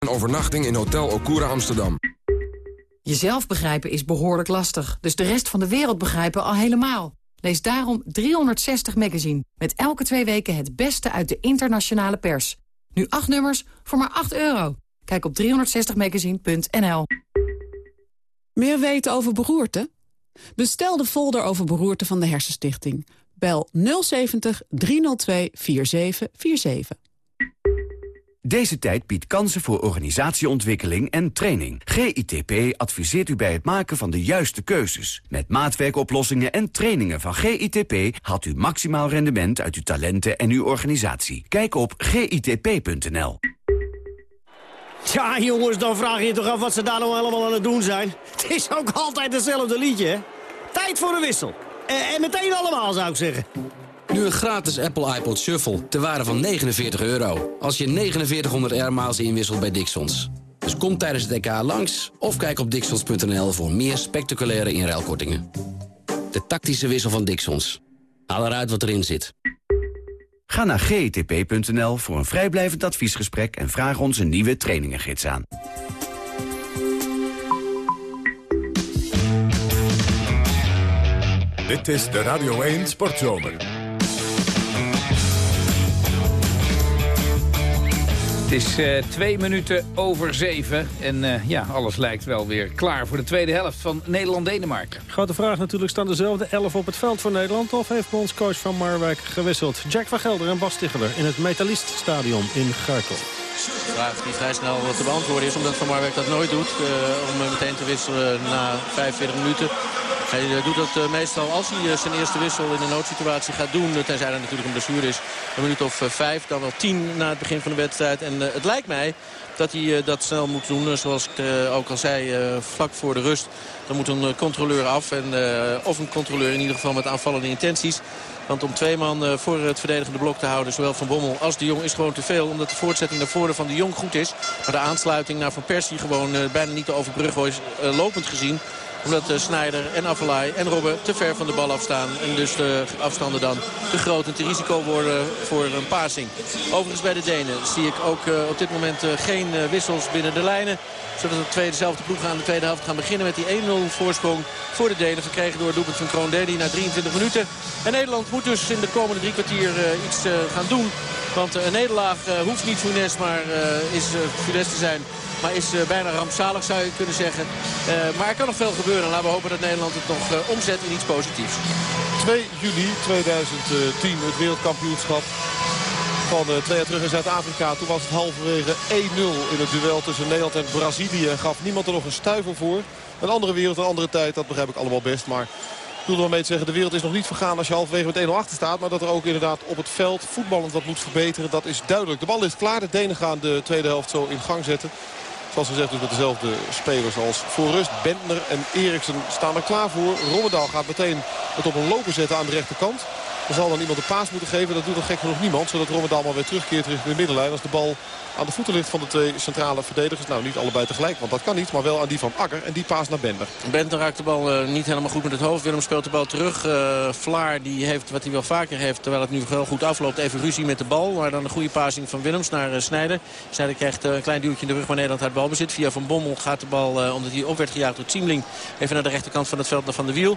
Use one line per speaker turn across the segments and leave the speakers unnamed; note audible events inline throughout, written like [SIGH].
Een overnachting in Hotel Okura Amsterdam.
Jezelf begrijpen is behoorlijk lastig, dus de rest van de wereld begrijpen al helemaal. Lees daarom 360 Magazine, met elke twee weken het beste uit de internationale pers. Nu acht nummers voor maar 8 euro. Kijk op 360magazine.nl.
Meer weten over beroerte? Bestel de folder over beroerte van de Hersenstichting. Bel 070 302 4747.
Deze tijd biedt kansen voor organisatieontwikkeling en training. GITP adviseert u bij het maken van de juiste keuzes. Met maatwerkoplossingen en trainingen van GITP... haalt u maximaal rendement uit uw talenten en uw organisatie. Kijk op gitp.nl.
Ja, jongens, dan vraag je je toch af wat ze daar nou allemaal aan het doen zijn. Het is ook altijd hetzelfde liedje? Tijd voor een wissel. En, en meteen allemaal, zou ik zeggen.
Nu een gratis Apple iPod Shuffle ter waarde van 49 euro. Als je 4900 airmiles inwisselt bij Dixons. Dus kom tijdens het EK langs of kijk op dixons.nl voor meer spectaculaire inruilkortingen. De tactische wissel van Dixons. Haal eruit wat erin zit.
Ga naar gtp.nl voor een vrijblijvend adviesgesprek... en vraag ons een nieuwe trainingengids aan.
Dit is de Radio 1 Sportzomer.
Het is uh, twee minuten over zeven. En uh, ja, alles lijkt wel weer klaar voor de tweede helft van Nederland-Denemarken.
Grote vraag natuurlijk, staan dezelfde elf op het veld voor Nederland... of heeft bondscoach van Marwijk gewisseld? Jack van Gelder en Bas Ticheler in het Metaliststadion in Gartel.
Vraag die vrij snel te beantwoorden is, omdat Van Marwijk dat nooit doet. Uh, om meteen te wisselen na 45 minuten. Hij eh, doet dat eh, meestal als hij eh, zijn eerste wissel in een noodsituatie gaat doen. Tenzij er natuurlijk een blessure is. Een minuut of vijf, dan wel tien na het begin van de wedstrijd. En het lijkt mij dat hij dat snel moet doen. Zoals ik ook al zei, vlak voor de rust. Dan moet een controleur af. En, of een controleur in ieder geval met aanvallende intenties. Want om twee man voor het verdedigende blok te houden, zowel Van Bommel als de Jong, is gewoon te veel. Omdat de voortzetting naar voren van de Jong goed is. Maar de aansluiting naar Van Persie gewoon bijna niet te overbruggen is, lopend gezien omdat uh, Snijder en Avalai en Robben te ver van de bal afstaan. En dus de afstanden dan te groot en te risico worden voor een passing. Overigens bij de Denen zie ik ook op dit moment geen wissels binnen de lijnen. Zodat de tweede, dezelfde ploeg aan de tweede helft gaan beginnen met die 1-0 voorsprong voor de Denen. Verkregen door doelpunt van Kroon Deli na 23 minuten. En Nederland moet dus in de komende drie kwartier iets gaan doen. Want een nederlaag hoeft niet Funes, maar is Funes te zijn maar is eh, bijna rampzalig zou je kunnen zeggen. Eh, maar er kan nog veel gebeuren. Laten we hopen dat Nederland het nog eh, omzet in iets positiefs.
2 juli 2010 het wereldkampioenschap van twee jaar terug in Zuid-Afrika. Toen was het halverwege 1-0 in het duel tussen Nederland en Brazilië. Gaf niemand er nog een stuiver voor. Een andere wereld, een andere tijd, dat begrijp ik allemaal best. Maar ik wil er wel mee zeggen, de wereld is nog niet vergaan als je halverwege met 1-0 achter staat. Maar dat er ook inderdaad op het veld voetballend wat moet verbeteren, dat is duidelijk. De bal is klaar, de Denen gaan de tweede helft zo in gang zetten. Zoals gezegd dus met dezelfde spelers als voor rust. Bentner en Eriksen staan er klaar voor. Rommedaal gaat meteen het op een loper zetten aan de rechterkant. Dan zal dan iemand een paas moeten geven. Dat doet dan gek genoeg niemand. Zodat Rommedaal maar weer terugkeert richting de middenlijn. Als de bal aan de voeten ligt van de twee centrale verdedigers. Nou, niet allebei tegelijk, want dat kan niet. Maar wel aan die van Akker. En die paas naar Bender.
Bender raakt de bal uh, niet helemaal goed met het hoofd. Willem speelt de bal terug. Uh, Vlaar die heeft wat hij wel vaker heeft. Terwijl het nu wel goed afloopt. Even ruzie met de bal. Maar dan een goede passing van Willems naar uh, Snijder. Snijder krijgt een klein duwtje in de rug. Maar Nederland uit balbezit. Via Van Bommel gaat de bal, omdat hij op werd gejaagd door Ziemling. Even naar de rechterkant van het veld naar Van de Wiel.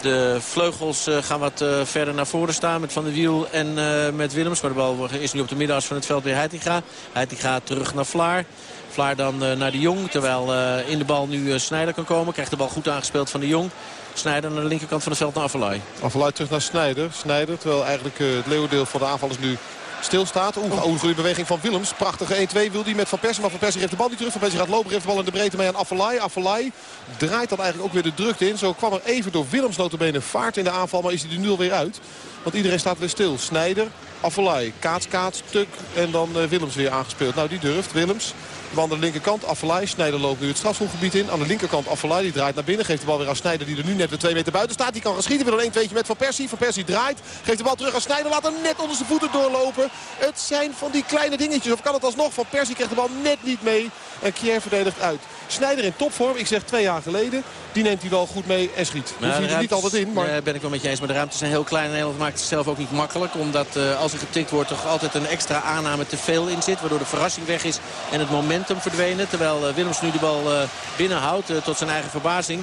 De vleugels gaan wat verder naar voren staan met Van de Wiel en met Willems. Maar de bal is nu op de middenas van het veld weer Heitinga. Heitinga terug naar Vlaar. Vlaar dan uh, naar de Jong. Terwijl uh, in de bal nu uh, Snijder kan komen. Krijgt de bal goed aangespeeld van de Jong. Snijder naar de linkerkant van het veld naar Avalai.
Avalai terug naar Snijder. Snijder, terwijl eigenlijk het leeuwendeel van de aanvallers nu stilstaat. Oeh, oh. beweging van Willems. Prachtige 1-2 wil hij met Van Persie. Maar Van Persie geeft de bal niet terug. Van Persie gaat lopen, geeft de bal in de breedte mee aan Avalai. Avalai draait dan eigenlijk ook weer de drukte in. Zo kwam er even door Willems notabene vaart in de aanval. Maar is hij er nu alweer uit. Want iedereen staat weer stil. Snijder, Affelay, kaats, kaats, tuk en dan uh, Willems weer aangespeeld. Nou, die durft. Willems. De aan de linkerkant, Affelay. Snijder loopt nu het strafschopgebied in. Aan de linkerkant Affelay, die draait naar binnen. Geeft de bal weer aan Snijder, die er nu net weer twee meter buiten staat. Die kan gaan schieten. Wil een 1 met Van Persie. Van Persie draait. Geeft de bal terug aan Snijder. Laat hem net onder zijn voeten doorlopen. Het zijn van die kleine dingetjes. Of kan het alsnog? Van Persie krijgt de bal net niet mee. En Kier verdedigt uit. Snijder in topvorm, ik zeg twee jaar geleden. Die neemt hij wel goed mee en schiet.
Nou,
Dus
de
er niet altijd in. Maar
ben ik wel met je eens. Maar de ruimtes zijn heel klein. En Nederland maakt het zelf ook niet makkelijk. Omdat eh, als er getikt wordt toch altijd een extra aanname te veel in zit. Waardoor de verrassing weg is en het momentum verdwenen. Terwijl eh, Willems nu de bal eh, binnenhoudt eh, tot zijn eigen verbazing.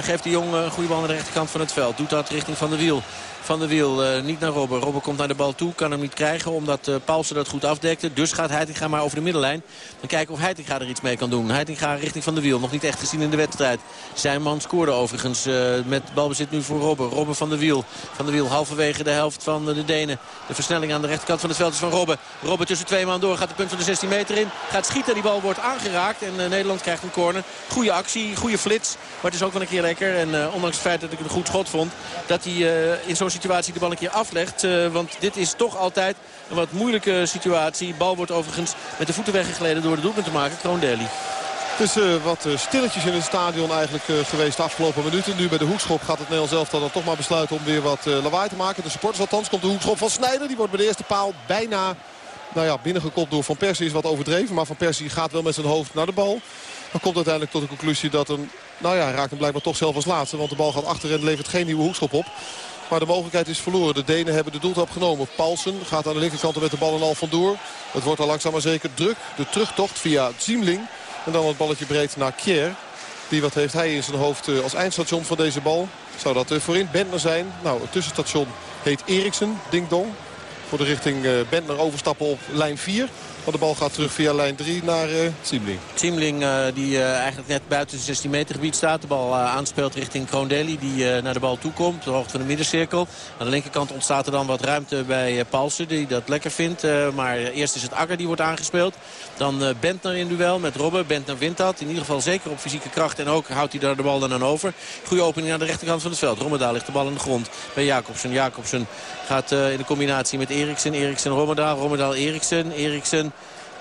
Geeft de jong een goede bal naar de rechterkant van het veld. Doet dat richting Van de Wiel. Van de Wiel eh, niet naar Robben. Robben komt naar de bal toe. Kan hem niet krijgen omdat uh, Paulsen dat goed afdekte. Dus gaat Heitinga maar over de middenlijn. Dan kijken of Heitinga er iets mee kan doen. Heitinga richting Van de Wiel. Nog niet echt gezien in de wedstrijd. Zijn man scoorde overigens uh, met balbezit nu voor Robben. Robben van de Wiel. Van de Wiel halverwege de helft van de Denen. De versnelling aan de rechterkant van het veld is van Robben. Robben tussen twee man door. Gaat de punt van de 16 meter in. Gaat schieten. Die bal wordt aangeraakt. En Nederland krijgt een corner. Goede actie. Goede flits. Maar het is ook wel een keer lekker. En ondanks het feit dat ik het een goed schot vond. Dat hij in zo'n situatie de bal een keer aflegt. Uh, want dit is toch altijd een wat moeilijke situatie. Bal wordt overigens met de voeten weggegleden door de doelpunt te maken. Kroon Deli.
Het is uh, wat uh, stilletjes in het stadion eigenlijk uh, geweest de afgelopen minuten. Nu bij de hoekschop gaat het Nederlands elftal dan toch maar besluiten om weer wat lawaai te maken. De supporters althans komt de hoekschop van Snijder. Die wordt bij de eerste paal bijna nou ja, binnengekopt door Van Persie. Is wat overdreven. Maar Van Persie gaat wel met zijn hoofd naar de bal. Dan komt uiteindelijk tot de conclusie dat een... Nou ja, raakt hem blijkbaar toch zelf als laatste. Want de bal gaat achter en levert geen nieuwe hoekschop op. Maar de mogelijkheid is verloren. De Denen hebben de doeltrap genomen. Paulsen gaat aan de linkerkant met de bal en al vandoor. Het wordt al langzaam maar zeker druk. De terugtocht via Ziemling. En dan het balletje breed naar Kier. Die wat heeft hij in zijn hoofd als eindstation van deze bal. Zou dat voorin Bentner zijn? Nou, het tussenstation heet Eriksen. Ding dong. Voor de richting Bentner overstappen op lijn 4. Maar de bal gaat terug via lijn 3 naar uh, Ziemling.
Ziemling uh, die uh, eigenlijk net buiten het 16 meter gebied staat. De bal aanspeelt richting Kroondeli die naar de bal toe komt. De hoogte van de middencirkel. Aan de linkerkant ontstaat er dan wat ruimte bij Paulsen die dat lekker vindt. maar eerst is het Akker die wordt aangespeeld. Dan Bentner in duel met Robben. Bentner wint dat. In ieder geval zeker op fysieke kracht. En ook houdt hij daar de bal dan aan over. Goede opening aan de rechterkant van het veld. Rommedaal ligt de bal aan de grond bij Jacobsen. Jacobsen gaat in de combinatie met Eriksen. Eriksen Rommedaal. Rommedaal Eriksen. Eriksen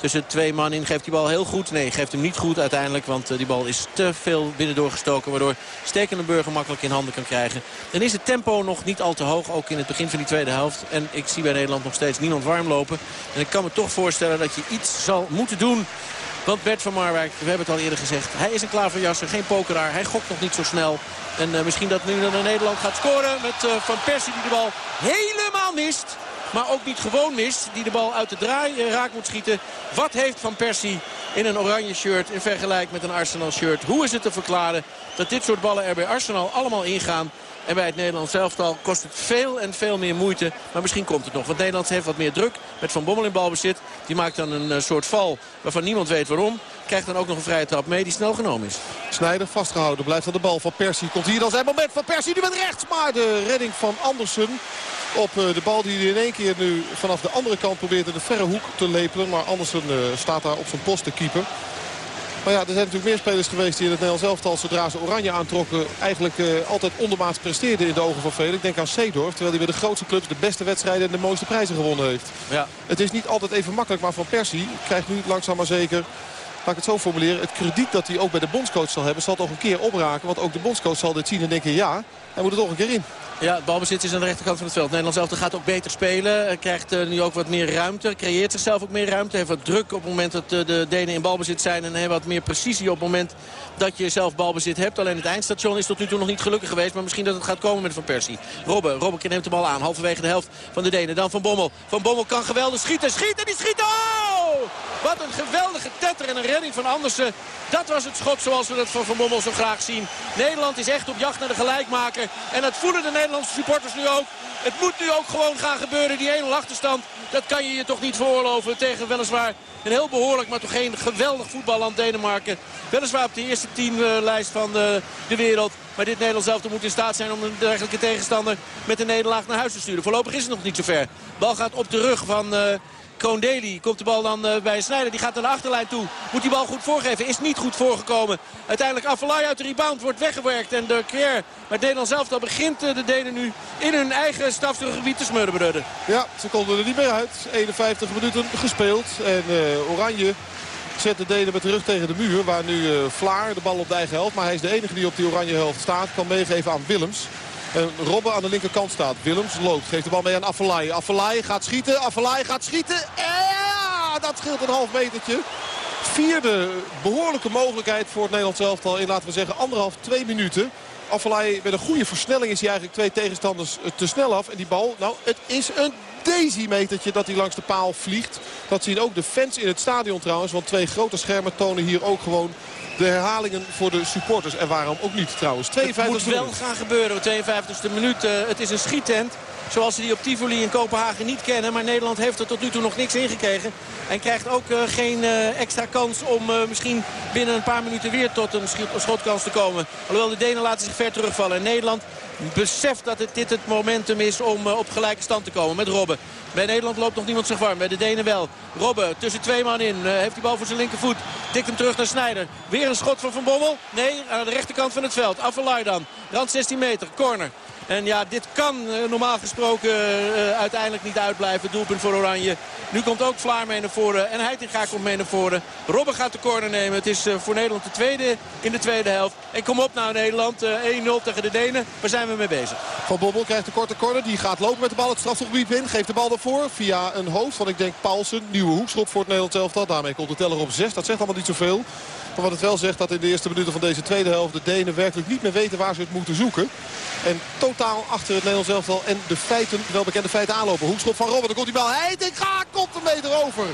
tussen twee man in. Geeft die bal heel goed? Nee, geeft hem niet goed uiteindelijk. Want uh, die bal is te veel binnendoor gestoken. Waardoor Stekenenburger makkelijk in handen kan krijgen. Dan is het tempo nog niet al te hoog. Ook in het begin van die tweede helft. En ik zie bij Nederland nog steeds niemand warm lopen. En ik kan me toch voorstellen dat je iets zal moeten doen. Want Bert van Marwijk, we hebben het al eerder gezegd. Hij is een klaverjasser, geen pokeraar. Hij gokt nog niet zo snel. En uh, misschien dat nu dan Nederland gaat scoren met uh, Van Persie die de bal helemaal mist. Maar ook niet gewoon mist. Die de bal uit de draai raak moet schieten. Wat heeft Van Persie in een oranje shirt in vergelijking met een Arsenal shirt? Hoe is het te verklaren dat dit soort ballen er bij Arsenal allemaal ingaan? En bij het Nederlands elftal kost het veel en veel meer moeite. Maar misschien komt het nog. Want Nederland heeft wat meer druk. Met Van Bommel in balbezit. Die maakt dan een uh, soort val waarvan niemand weet waarom. Krijgt dan ook nog een vrije trap mee die snel genomen is.
Snijder vastgehouden. Blijft aan de bal van Persie. Komt hier dan zijn moment van Persie. Nu met rechts. Maar de redding van Andersen. Op uh, de bal die hij in één keer nu vanaf de andere kant probeert in de verre hoek te lepelen. Maar Andersen uh, staat daar op zijn post te keeper. Maar ja, er zijn natuurlijk meer spelers geweest die in het Nederlands elftal... zodra ze oranje aantrokken eigenlijk uh, altijd ondermaats presteerden in de ogen van velen. Ik denk aan Seedorf, terwijl hij bij de grootste clubs de beste wedstrijden... en de mooiste prijzen gewonnen heeft.
Ja.
Het is niet altijd even makkelijk, maar Van Persie krijgt nu langzaam maar zeker... Laat ik het zo formuleren. Het krediet dat hij ook bij de bondscoach zal hebben... zal toch een keer opraken. Want ook de bondscoach zal dit zien en denken... ja, hij moet er toch een keer in.
Ja, het balbezit is aan de rechterkant van het veld. Nederland zelf gaat ook beter spelen. Krijgt uh, nu ook wat meer ruimte. Creëert zichzelf ook meer ruimte. Heeft wat druk op het moment dat uh, de Denen in balbezit zijn. En heeft wat meer precisie op het moment dat je zelf balbezit hebt. Alleen het eindstation is tot nu toe nog niet gelukkig geweest. Maar misschien dat het gaat komen met Van Persie. Robben, Robben neemt de bal aan. Halverwege de helft van de Denen. Dan Van Bommel. Van Bommel kan geweldig schieten. Schieten, die schiet. Oh! Wat een geweldige tetter en een redding van Andersen. Dat was het schot zoals we dat van Van Bommel zo graag zien. Nederland is echt op jacht naar de gelijkmaker. En dat voelen de Nederlandse supporters nu ook. Het moet nu ook gewoon gaan gebeuren. Die 1-0 achterstand, dat kan je je toch niet veroorloven. Tegen weliswaar een heel behoorlijk, maar toch geen geweldig voetballand Denemarken. Weliswaar op de eerste teamlijst van de, de wereld. Maar dit Nederlands elftal moet in staat zijn om een dergelijke tegenstander met een nederlaag naar huis te sturen. Voorlopig is het nog niet zo ver. Bal gaat op de rug van... Uh, Kroondeli komt de bal dan uh, bij Snijder. Die gaat naar de achterlijn toe. Moet die bal goed voorgeven. Is niet goed voorgekomen. Uiteindelijk Affelay uit de rebound wordt weggewerkt. En de keer. Maar het Nederlands elftal begint uh, de Denen nu in hun eigen strafgebied te smurren.
Ja, ze konden er niet meer uit. 51 minuten gespeeld. En uh, Oranje zet de Denen met de rug tegen de muur. Waar nu Vlaar de bal op de eigen helft. Maar hij is de enige die op die oranje helft staat. Kan meegeven aan Willems. En Robben aan de linkerkant staat. Willems loopt. Geeft de bal mee aan Affelay. Affelay gaat schieten. Affelay gaat schieten. Ja, dat scheelt een half metertje. vierde behoorlijke mogelijkheid voor het Nederlands elftal in, laten we zeggen, anderhalf, twee minuten. Affelay met een goede versnelling is hij eigenlijk twee tegenstanders te snel af. En die bal, nou, het is een decimetertje dat hij langs de paal vliegt. Dat zien ook de fans in het stadion trouwens. Want twee grote schermen tonen hier ook gewoon de herhalingen voor de supporters. En waarom ook niet trouwens. 52
het moet wel gaan gebeuren. 52e minuut. Uh, het is een schietent. Zoals ze die op Tivoli in Kopenhagen niet kennen. Maar Nederland heeft er tot nu toe nog niks ingekregen. En krijgt ook uh, geen uh, extra kans om uh, misschien binnen een paar minuten weer tot een schotkans te komen. Alhoewel de Denen laten zich ver terugvallen. En Nederland beseft dat het, dit het momentum is om op gelijke stand te komen met Robben. Bij Nederland loopt nog niemand zich warm. Bij de Denen wel. Robben tussen twee man in. heeft die bal voor zijn linkervoet. Tikt hem terug naar Snijder. Weer een schot van Van Bommel. Nee, aan de rechterkant van het veld. Affelay dan. Rand 16 meter. Corner. En ja, dit kan uh, normaal gesproken uh, uiteindelijk niet uitblijven. Doelpunt voor Oranje. Nu komt ook Vlaar mee naar voren. En Heitinga komt mee naar voren. Robben gaat de corner nemen. Het is voor Nederland de tweede in de tweede helft. En kom op nou Nederland. 1-0 tegen de Denen. Waar zijn we mee bezig?
Van Bobbel krijgt de korte corner. Die gaat lopen met de bal het strafgebied in. Geeft de bal ervoor via een hoofd van ik denk Paulsen. Nieuwe hoekschop voor het Nederlands elftal. Daarmee komt de teller op 6. Dat zegt allemaal niet zoveel. Maar wat het wel zegt dat in de eerste minuten van deze tweede helft de Denen werkelijk niet meer weten waar ze het moeten zoeken. En totaal achter het Nederlands elftal en de feiten, welbekende feiten aanlopen. Hoekschop van Robben, dan komt die bal. ga, komt een meter over.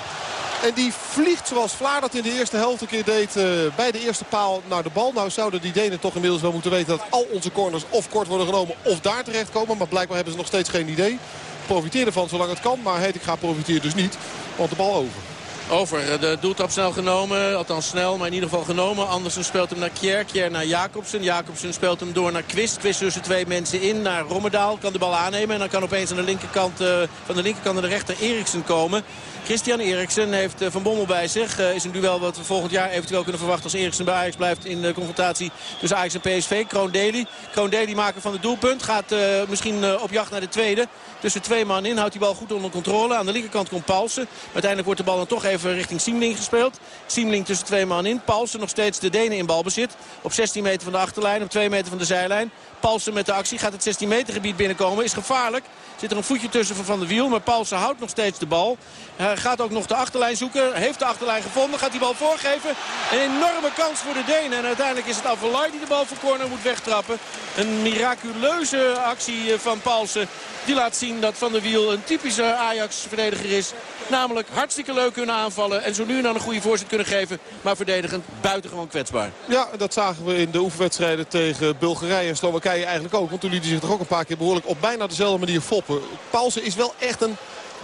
En die vliegt zoals Vlaar dat in de eerste helft een keer deed uh, bij de eerste paal naar de bal. Nou zouden die Denen toch inmiddels wel moeten weten dat al onze corners of kort worden genomen of daar terechtkomen. Maar blijkbaar hebben ze nog steeds geen idee. Profiteer ervan zolang het kan, maar ga profiteert dus niet. Want de bal over.
Over. De doeltrap snel genomen. Althans snel, maar in ieder geval genomen. Andersen speelt hem naar Kjer. Kjer naar Jacobsen. Jacobsen speelt hem door naar Quist. Quist tussen twee mensen in naar Rommedaal. Kan de bal aannemen. En dan kan opeens aan de linkerkant, uh, van de linkerkant naar de rechter Eriksen komen. Christian Eriksen heeft eh, Van Bommel bij zich. Uh, is een duel wat we volgend jaar eventueel kunnen verwachten als Eriksen bij Ajax blijft in de confrontatie tussen Ajax en PSV. Kroon Dely. Kroon Dely maken van het doelpunt. Gaat uh, misschien op jacht naar de tweede. Tussen twee man in. Houdt die bal goed onder controle. Aan de linkerkant komt Paulsen. Uiteindelijk wordt de bal dan toch even richting Siemling gespeeld. Siemling tussen twee man in. Paulsen nog steeds de Denen in balbezit. Op 16 meter van de achterlijn. Op 2 meter van de zijlijn. Paulsen met de actie gaat het 16 meter gebied binnenkomen. Is gevaarlijk. Zit er een voetje tussen van Van der Wiel. Maar Paulsen houdt nog steeds de bal. Hij gaat ook nog de achterlijn zoeken. Heeft de achterlijn gevonden. Gaat die bal voorgeven. Een enorme kans voor de Denen. En uiteindelijk is het Avalai die de bal voor corner moet wegtrappen. Een miraculeuze actie van Paulsen. Die laat zien dat Van der Wiel een typische Ajax-verdediger is. Namelijk hartstikke leuk kunnen aanvallen. En zo nu en dan een goede voorzet kunnen geven. Maar verdedigend buitengewoon kwetsbaar.
Ja, dat zagen we in de oefenwedstrijden tegen Bulgarije en Slowakije eigenlijk ook. Want toen liet hij zich toch ook een paar keer behoorlijk op bijna dezelfde manier foppen. Paulsen is wel echt een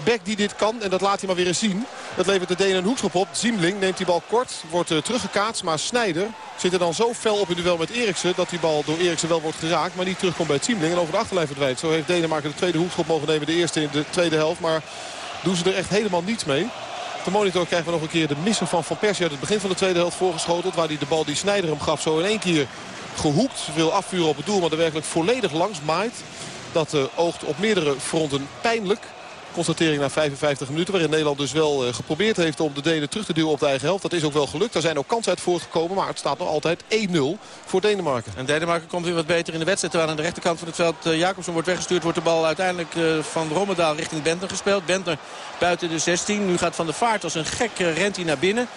back die dit kan. En dat laat hij maar weer eens zien. Dat levert de Denen een hoekschop op. Ziemling neemt die bal kort. Wordt uh, teruggekaatst. Maar Snijder zit er dan zo fel op in duel met Eriksen. Dat die bal door Eriksen wel wordt geraakt. Maar niet terugkomt bij Ziemling. En over de achterlijn verdwijnt. Zo heeft Denemarken de tweede hoekschop mogen nemen. De eerste in de tweede helft. Maar doen ze er echt helemaal niets mee. De monitor krijgen we nog een keer de missen van Van Persie uit het begin van de tweede helft voorgeschoteld. Waar hij de bal die Snijder hem gaf zo in één keer gehoekt. Wil afvuren op het doel, maar er werkelijk volledig langs maait. Dat uh, oogt op meerdere fronten pijnlijk. Constatering na 55 minuten. Waarin Nederland dus wel uh, geprobeerd heeft om de Denen terug te duwen op de eigen helft. Dat is ook wel gelukt. Er zijn ook kansen uit voortgekomen. Maar het staat nog altijd 1-0 voor Denemarken.
En Denemarken komt weer wat beter in de wedstrijd. Terwijl aan de rechterkant van het veld uh, Jacobsen wordt weggestuurd. Wordt de bal uiteindelijk uh, van Rommedaal richting Bentner gespeeld. Bentner buiten de 16. Nu gaat Van de Vaart als een gek rent hij naar binnen.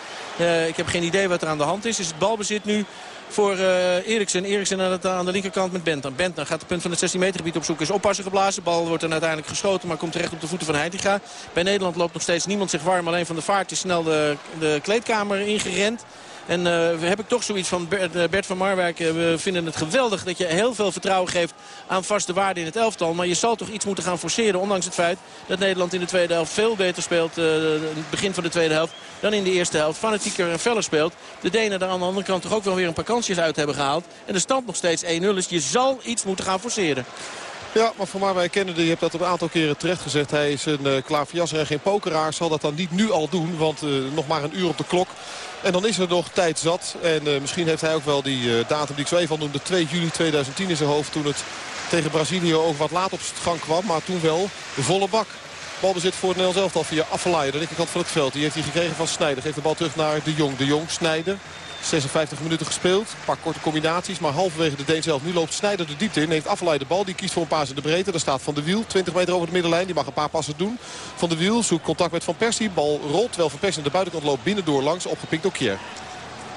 ik heb geen idee wat er aan de hand is. Is het balbezit nu voor uh, Eriksen. Eriksen aan, aan, de linkerkant met Bentner. Bentner gaat het punt van het 16 meter gebied opzoeken. Is oppassen geblazen. Bal wordt dan uiteindelijk geschoten. Maar komt terecht op de voeten van Heitinga. Bij Nederland loopt nog steeds niemand zich warm. Alleen van de vaart is snel de, de kleedkamer ingerend. En uh, heb ik toch zoiets van Bert, Bert van Marwijk. Uh, we vinden het geweldig dat je heel veel vertrouwen geeft aan vaste waarden in het elftal. Maar je zal toch iets moeten gaan forceren. Ondanks het feit dat Nederland in de tweede helft veel beter speelt. het begin van de tweede helft dan in de eerste helft. Fanatieker en feller speelt. De Denen daar aan de andere kant toch ook wel weer een paar kansjes uit hebben gehaald. En de stand nog steeds 1-0 is. Je zal iets moeten gaan forceren.
Ja, maar voor mij kennen je hebt dat een aantal keren terecht gezegd. Hij is een uh, klaverjasser en geen pokeraar. Zal dat dan niet nu al doen, want uh, nog maar een uur op de klok. En dan is er nog tijd zat. En uh, misschien heeft hij ook wel die datum die ik zo even al noemde. 2 juli 2010 in zijn hoofd toen het tegen Brazilië ook wat laat op gang kwam. Maar toen wel de volle bak. Balbezit voor het Nederlands elftal via Affelay. De linkerkant van het veld. Die heeft hij gekregen van Snijder. Geeft de bal terug naar De Jong. De Jong, Snijder. 56 minuten gespeeld. Een paar korte combinaties. Maar halverwege de Deen zelf. Nu loopt Snijder de diepte in. Heeft afgeleide de bal. Die kiest voor een paas in de breedte. Daar staat Van de Wiel. 20 meter over de middenlijn. Die mag een paar passen doen. Van de Wiel zoekt contact met Van Persie. Bal rolt. Terwijl Van Persie aan de buitenkant loopt binnendoor langs. Opgepikt door Kier.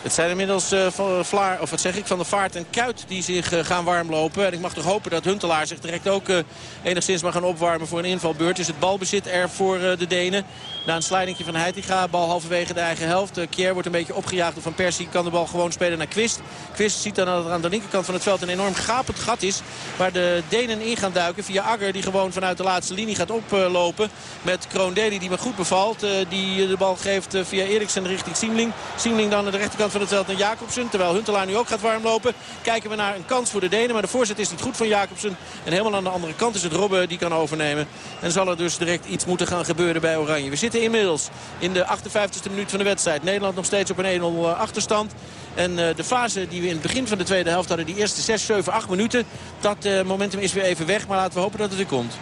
Het zijn inmiddels uh, van Vlaar, of wat zeg ik, van de Vaart en Kuit die zich uh, gaan warmlopen. En ik mag toch hopen dat Huntelaar zich direct ook uh, enigszins mag gaan opwarmen voor een invalbeurt. Is het balbezit er voor de Denen. Na een slidingje van Heitinga, bal halverwege de eigen helft. Kier wordt een beetje opgejaagd door Van Persie. Kan de bal gewoon spelen naar Quist. Quist ziet dan dat er aan de linkerkant van het veld een enorm gapend gat is. Waar de Denen in gaan duiken via Agger. Die gewoon vanuit de laatste linie gaat oplopen. Met Kroon Deli die me goed bevalt. die de bal geeft via Eriksen richting Siemling. Siemling dan aan de rechterkant van het veld naar Jacobsen. Terwijl Huntelaar nu ook gaat warmlopen. Kijken we naar een kans voor de Denen. Maar de voorzet is niet goed van Jacobsen. En helemaal aan de andere kant is het Robben die kan overnemen. En zal er dus direct iets moeten gaan gebeuren bij Oranje. We zitten inmiddels in de 58e minuut van de wedstrijd. Nederland nog steeds op een 1-0 achterstand. En uh, de fase die we in het begin van de tweede helft hadden, die eerste 6, 7, 8 minuten. Dat uh, momentum is weer even weg, maar laten we hopen dat het er komt.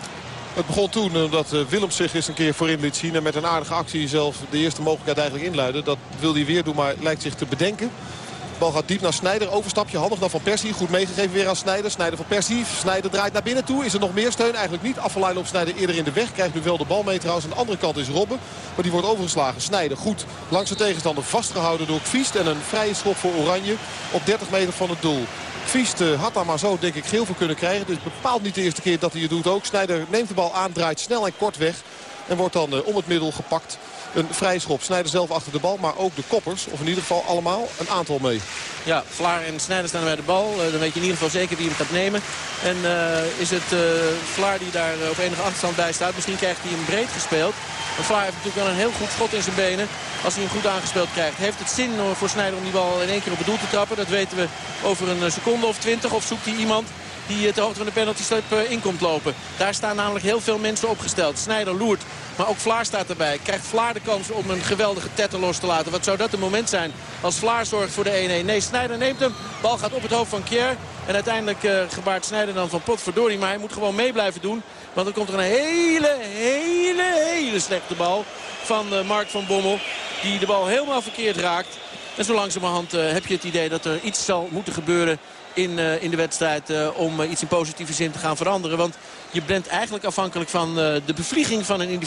Het begon toen omdat uh, Willem zich eens een keer voorin liet zien. En met een aardige actie zelf de eerste mogelijkheid eigenlijk inluiden. Dat wil hij weer doen, maar lijkt zich te bedenken. De bal gaat diep naar Snijder. Overstapje handig dan van Persie. Goed meegegeven weer aan Snijder. Snijder van Persie. Snijder draait naar binnen toe. Is er nog meer steun? Eigenlijk niet. Afvalijn op Snijder eerder in de weg. Krijgt nu wel de bal mee trouwens. Aan de andere kant is Robben. Maar die wordt overgeslagen. Snijder goed langs de tegenstander vastgehouden door Kviest. En een vrije schop voor Oranje op 30 meter van het doel. Kviest had daar maar zo denk ik geel voor kunnen krijgen. Dus bepaalt niet de eerste keer dat hij het doet ook. Snijder neemt de bal aan, draait snel en kort weg. En wordt dan om het middel gepakt een vrije schop. Snijder zelf achter de bal, maar ook de koppers. Of in ieder geval allemaal een aantal mee.
Ja, Vlaar en Snijder staan bij de bal. Uh, dan weet je in ieder geval zeker wie hem gaat nemen. En uh, is het uh, Vlaar die daar op enige achterstand bij staat. Misschien krijgt hij hem breed gespeeld. Maar Vlaar heeft natuurlijk wel een heel goed schot in zijn benen. Als hij hem goed aangespeeld krijgt. Heeft het zin voor Snijder om die bal in één keer op het doel te trappen? Dat weten we over een seconde of twintig. Of zoekt hij iemand die ter hoogte van de penaltystip in komt lopen. Daar staan namelijk heel veel mensen opgesteld. Snijder loert, maar ook Vlaar staat erbij. Krijgt Vlaar de kans om een geweldige tetter los te laten. Wat zou dat een moment zijn als Vlaar zorgt voor de 1-1. Nee, Snijder neemt hem. Bal gaat op het hoofd van Kier. En uiteindelijk uh, gebaart Snijder dan van potverdorie. Maar hij moet gewoon mee blijven doen. Want dan komt er een hele, hele, hele slechte bal van Mark van Bommel. Die de bal helemaal verkeerd raakt. En zo langzamerhand heb je het idee dat er iets zal moeten gebeuren in, uh, in de wedstrijd uh, om uh, iets in positieve zin te gaan veranderen. Want je bent eigenlijk afhankelijk van de bevlieging van een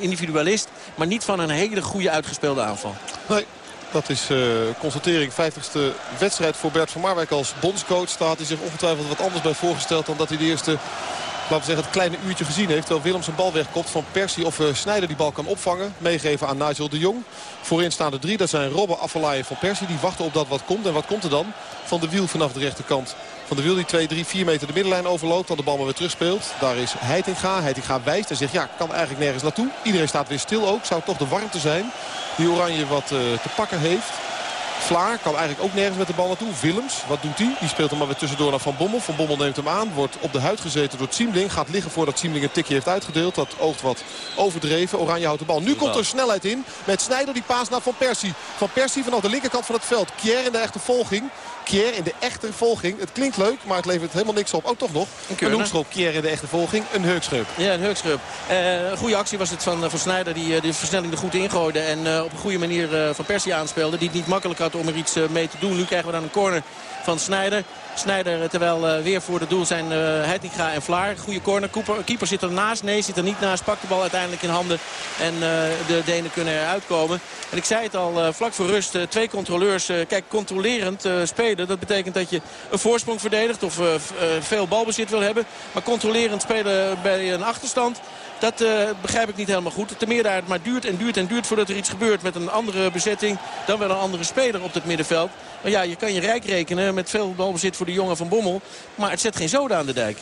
individualist. Maar niet van een hele goede uitgespeelde aanval.
Nee. Dat is constatering. 50ste wedstrijd voor Bert van Marwijk als bondscoach. Daar had hij zich ongetwijfeld wat anders bij voorgesteld dan dat hij de eerste laten we zeggen, het kleine uurtje gezien heeft. Terwijl Willem zijn bal wegkopt van Persie of uh, Snijder die bal kan opvangen. Meegeven aan Nigel de Jong. Voorin staan er drie. Dat zijn Robben, Affalay van Persie. Die wachten op dat wat komt. En wat komt er dan? Van de wiel vanaf de rechterkant. Van de Wiel die 2, 3, 4 meter de middenlijn overloopt. Dan de bal maar weer terugspeelt. Daar is Heitinga. Heitinga wijst en zegt ja, kan eigenlijk nergens naartoe. Iedereen staat weer stil ook. Zou toch de warmte zijn die Oranje wat uh, te pakken heeft. Vlaar kan eigenlijk ook nergens met de bal naartoe. Willems, wat doet hij? Die speelt hem maar weer tussendoor naar Van Bommel. Van Bommel neemt hem aan, wordt op de huid gezeten door Tsiemling. Gaat liggen voordat Tsiemling een tikje heeft uitgedeeld. Dat oogt wat overdreven. Oranje houdt de bal. Nu komt er snelheid in met Snijder die paas naar Van Persie. Van Persie vanaf de linkerkant van het veld. Kier in de echte volging. Kier in de echte volging. Het klinkt leuk, maar het levert helemaal niks op. Ook oh, toch nog. Een, hoekschop. Kier in de echte volging. Een heukschub.
Ja, een heukschub. Uh, een goede actie was het van, van Snijder die uh, de versnelling er goed ingooide. En uh, op een goede manier Van Persie aanspeelde. Die het niet makkelijk had om er iets mee te doen. Nu krijgen we dan een corner van Snijder. Snijder terwijl uh, weer voor het doel zijn uh, Heitinga en Vlaar. Goede corner. Keeper, keeper zit er naast. Nee, zit er niet naast. Pakt de bal uiteindelijk in handen. En de Denen kunnen eruit komen. En ik zei het al, vlak voor rust. twee controleurs. kijk, controlerend spelen. Dat betekent dat je een voorsprong verdedigt. Of veel balbezit wil hebben. Maar controlerend spelen bij een achterstand. Dat uh, begrijp ik niet helemaal goed. Ten meer daar het maar duurt en duurt en duurt voordat er iets gebeurt met een andere bezetting. Dan wel een andere speler op het middenveld. Maar ja, je kan je rijk rekenen met veel balbezit voor de jongen van Bommel. Maar het zet geen zoden aan de dijk.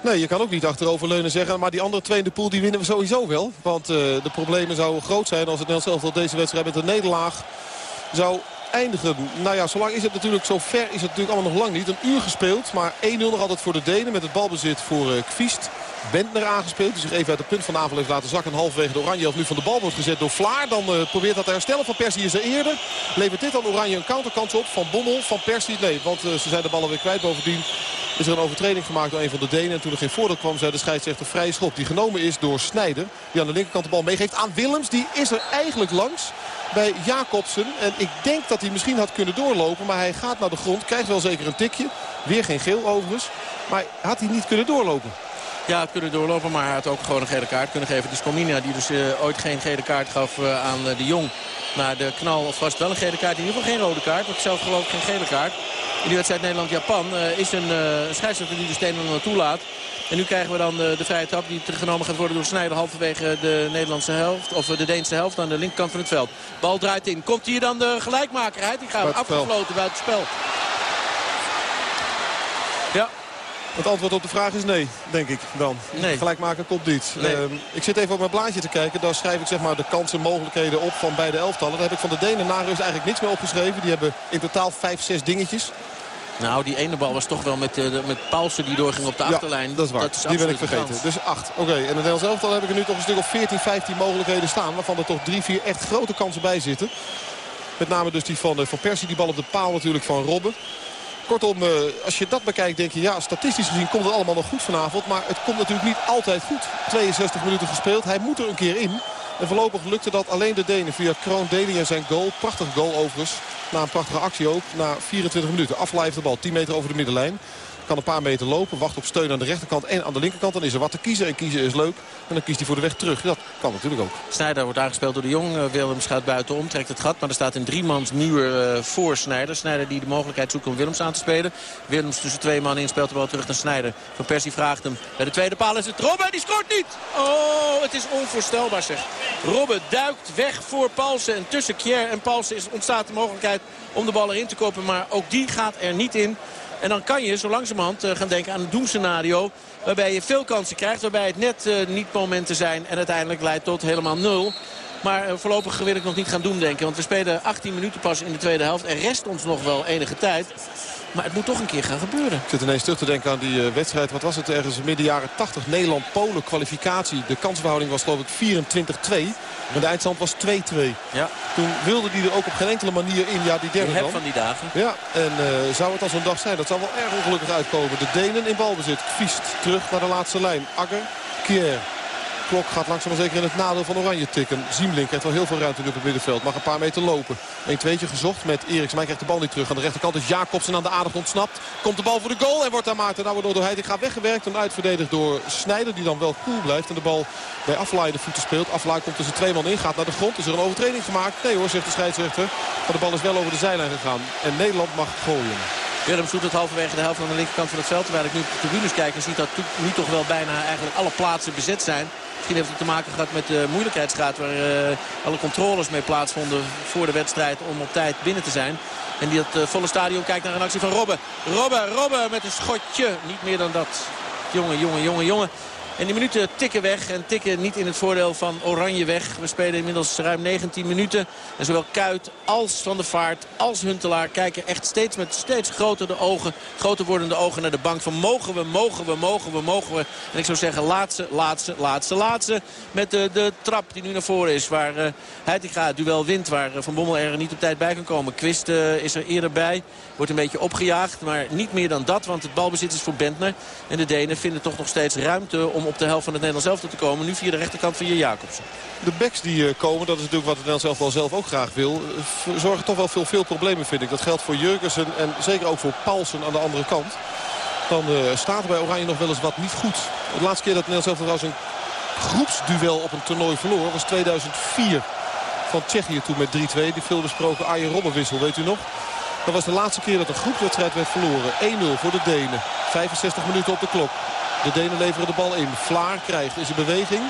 Nee, je kan ook niet achteroverleunen zeggen. Maar die andere twee in de pool die winnen we sowieso wel. Want uh, de problemen zouden groot zijn als het Nederlands zelf deze wedstrijd met een nederlaag zou eindigen. Nou ja, zolang is het natuurlijk, zo ver is het natuurlijk allemaal nog lang niet. Een uur gespeeld, maar 1-0 nog altijd voor de Denen met het balbezit voor uh. Bentner aangespeeld. Die zich even uit het punt van de aanval heeft laten zakken. En halverwege de Oranje nu van de bal wordt gezet door Vlaar. Dan uh, probeert dat te herstellen. Van Persie is er eerder. Levert dit dan Oranje een counterkans op. Van Bommel, van Persie. Nee, want uh, ze zijn de ballen weer kwijt. Bovendien is er een overtreding gemaakt door een van de Denen. En toen er geen voordeel kwam, zei de scheidsrechter vrije schop. Die genomen is door Snijder. Die aan de linkerkant de bal meegeeft aan Willems. Die is er eigenlijk langs bij Jacobsen. En ik denk dat hij misschien had kunnen doorlopen. Maar hij gaat naar de grond. Krijgt wel zeker een tikje. Weer geen geel overigens. Maar had hij niet kunnen doorlopen.
Ja, het kunnen doorlopen, maar hij had ook gewoon een gele kaart kunnen geven. Die Scomina, die dus uh, ooit geen gele kaart gaf uh, aan uh, de Jong. Na de knal of was het wel een gele kaart. In ieder geval geen rode kaart. Want zelf geloof ik geen gele kaart. In die wedstrijd Nederland-Japan is een scheidsrechter die de stenen naartoe laat. En nu krijgen we dan de, de vrije trap die genomen gaat worden door Snijder halverwege de Nederlandse helft. Of de Deense helft aan de linkerkant van het veld. Bal draait in. Komt hier dan de gelijkmaker uit? Die gaat afgefloten buiten het spel. Ja,
het antwoord op de vraag is nee, denk ik dan.
Nee.
Gelijkmaker komt niet.
Nee.
Uh, ik zit even op mijn blaadje te kijken. Daar schrijf ik zeg maar de kansen en mogelijkheden op van beide elftallen. Daar heb ik van de Denen na rust eigenlijk niks meer opgeschreven. Die hebben in totaal vijf, zes dingetjes.
Nou, die ene bal was toch wel met, uh, met Paulsen die doorging op de
ja,
achterlijn.
dat is waar.
Dat is
die ben ik vergeten. Dus acht. Oké, okay. en in het Nederlands elftal heb ik er nu toch een stuk of 14, 15 mogelijkheden staan. Waarvan er toch drie, vier echt grote kansen bij zitten. Met name dus die van, uh, van Persie. Die bal op de paal natuurlijk van Robben. Kortom, uh, als je dat bekijkt denk je, ja, statistisch gezien komt het allemaal nog goed vanavond. Maar het komt natuurlijk niet altijd goed. 62 minuten gespeeld. Hij moet er een keer in. En voorlopig lukte dat alleen de Denen via Kroon Deli en zijn goal. Prachtige goal overigens. Na een prachtige actie ook. Na 24 minuten. Aflijft de bal 10 meter over de middenlijn. Kan een paar meter lopen. Wacht op steun aan de rechterkant en aan de linkerkant. Dan is er wat te kiezen. En kiezen is leuk. En dan kiest hij voor de weg terug. Dat kan natuurlijk ook.
Snijder wordt aangespeeld door de Jong. Uh, Willems gaat buitenom. Trekt het gat. Maar er staat een driemans muur uh, voor Snijder. Snijder die de mogelijkheid zoekt om Willems aan te spelen. Willems tussen twee man in. Speelt de bal terug naar Snijder. Van Persie vraagt hem. Bij de tweede paal is het Robben. Die scoort niet. Oh, het is onvoorstelbaar zeg. Robben duikt weg voor Paulsen. En tussen Kjer en Paulsen is, ontstaat de mogelijkheid om de bal erin te kopen. Maar ook die gaat er niet in. En dan kan je zo langzamerhand uh, gaan denken aan een doemscenario. Waarbij je veel kansen krijgt. Waarbij het net uh, niet momenten zijn. En uiteindelijk leidt tot helemaal nul. Maar uh, voorlopig wil ik nog niet gaan doemdenken. Want we spelen 18 minuten pas in de tweede helft. Er rest ons nog wel enige tijd. Maar het moet toch een keer gaan gebeuren.
Ik zit ineens terug te denken aan die uh, wedstrijd. Wat was het ergens midden jaren 80? Nederland-Polen kwalificatie. De kansverhouding was geloof ik 24-2. En de eindstand was 2-2.
Ja.
Toen wilde die er ook op geen enkele manier in. Ja, die derde
Je
dan.
van die dagen.
Ja, en uh, zou het al zo'n dag zijn? Dat zou wel erg ongelukkig uitkomen. De Denen in balbezit. Viest terug naar de laatste lijn. Agger, Kier. Klok gaat langzaam maar zeker in het nadeel van Oranje tikken. Ziemlink krijgt wel heel veel ruimte nu op het middenveld. Mag een paar meter lopen. Een tweetje gezocht met Eriks. Maar hij krijgt de bal niet terug. Aan de rechterkant is Jacobsen aan de aardig ontsnapt. Komt de bal voor de goal en wordt daar Maarten nou door Heitinga weggewerkt. En uitverdedigd door Snijder die dan wel cool blijft. En de bal bij Aflaai de voeten speelt. Aflaai komt tussen twee man in. Gaat naar de grond. Is er een overtreding gemaakt? Nee hoor, zegt de scheidsrechter. Maar de bal is wel over de zijlijn gegaan. En Nederland mag gooien.
Willems doet het halverwege de helft aan de linkerkant van het veld. Terwijl ik nu op de tribunes kijk en zie dat nu toch wel bijna eigenlijk alle plaatsen bezet zijn. Misschien heeft het te maken gehad met de moeilijkheidsgraad waar uh, alle controles mee plaatsvonden voor de wedstrijd om op tijd binnen te zijn. En die dat uh, volle stadion kijkt naar een actie van Robben. Robben, Robben met een schotje. Niet meer dan dat. Jongen, jongen, jongen, jongen. En die minuten tikken weg en tikken niet in het voordeel van Oranje weg. We spelen inmiddels ruim 19 minuten. En zowel Kuit als Van der Vaart als Huntelaar kijken echt steeds met steeds groter de ogen, groter wordende ogen naar de bank. Van mogen we, mogen we, mogen we, mogen we. En ik zou zeggen laatste, laatste, laatste, laatste. Met de, de trap die nu naar voren is. Waar uh, het duel wint. Waar uh, Van Bommel er niet op tijd bij kan komen. Quist uh, is er eerder bij. Wordt een beetje opgejaagd. Maar niet meer dan dat. Want het balbezit is voor Bentner. En de Denen vinden toch nog steeds ruimte om op de helft van het Nederlands elftal te komen. Nu via de rechterkant via Jacobsen.
De backs die uh, komen, dat is natuurlijk wat het Nederlands elftal zelf ook graag wil. Uh, zorgen toch wel veel, veel problemen vind ik. Dat geldt voor Jurgensen en zeker ook voor Paulsen aan de andere kant. Dan uh, staat er bij Oranje nog wel eens wat niet goed. De laatste keer dat Nederlands elftal trouwens een groepsduel op een toernooi verloor was 2004 van Tsjechië toen met 3-2. Die veel besproken Arjen Robbenwissel, weet u nog? Dat was de laatste keer dat een groepswedstrijd werd verloren. 1-0 voor de Denen. 65 minuten op de klok. De Denen leveren de bal in. Vlaar krijgt is in beweging.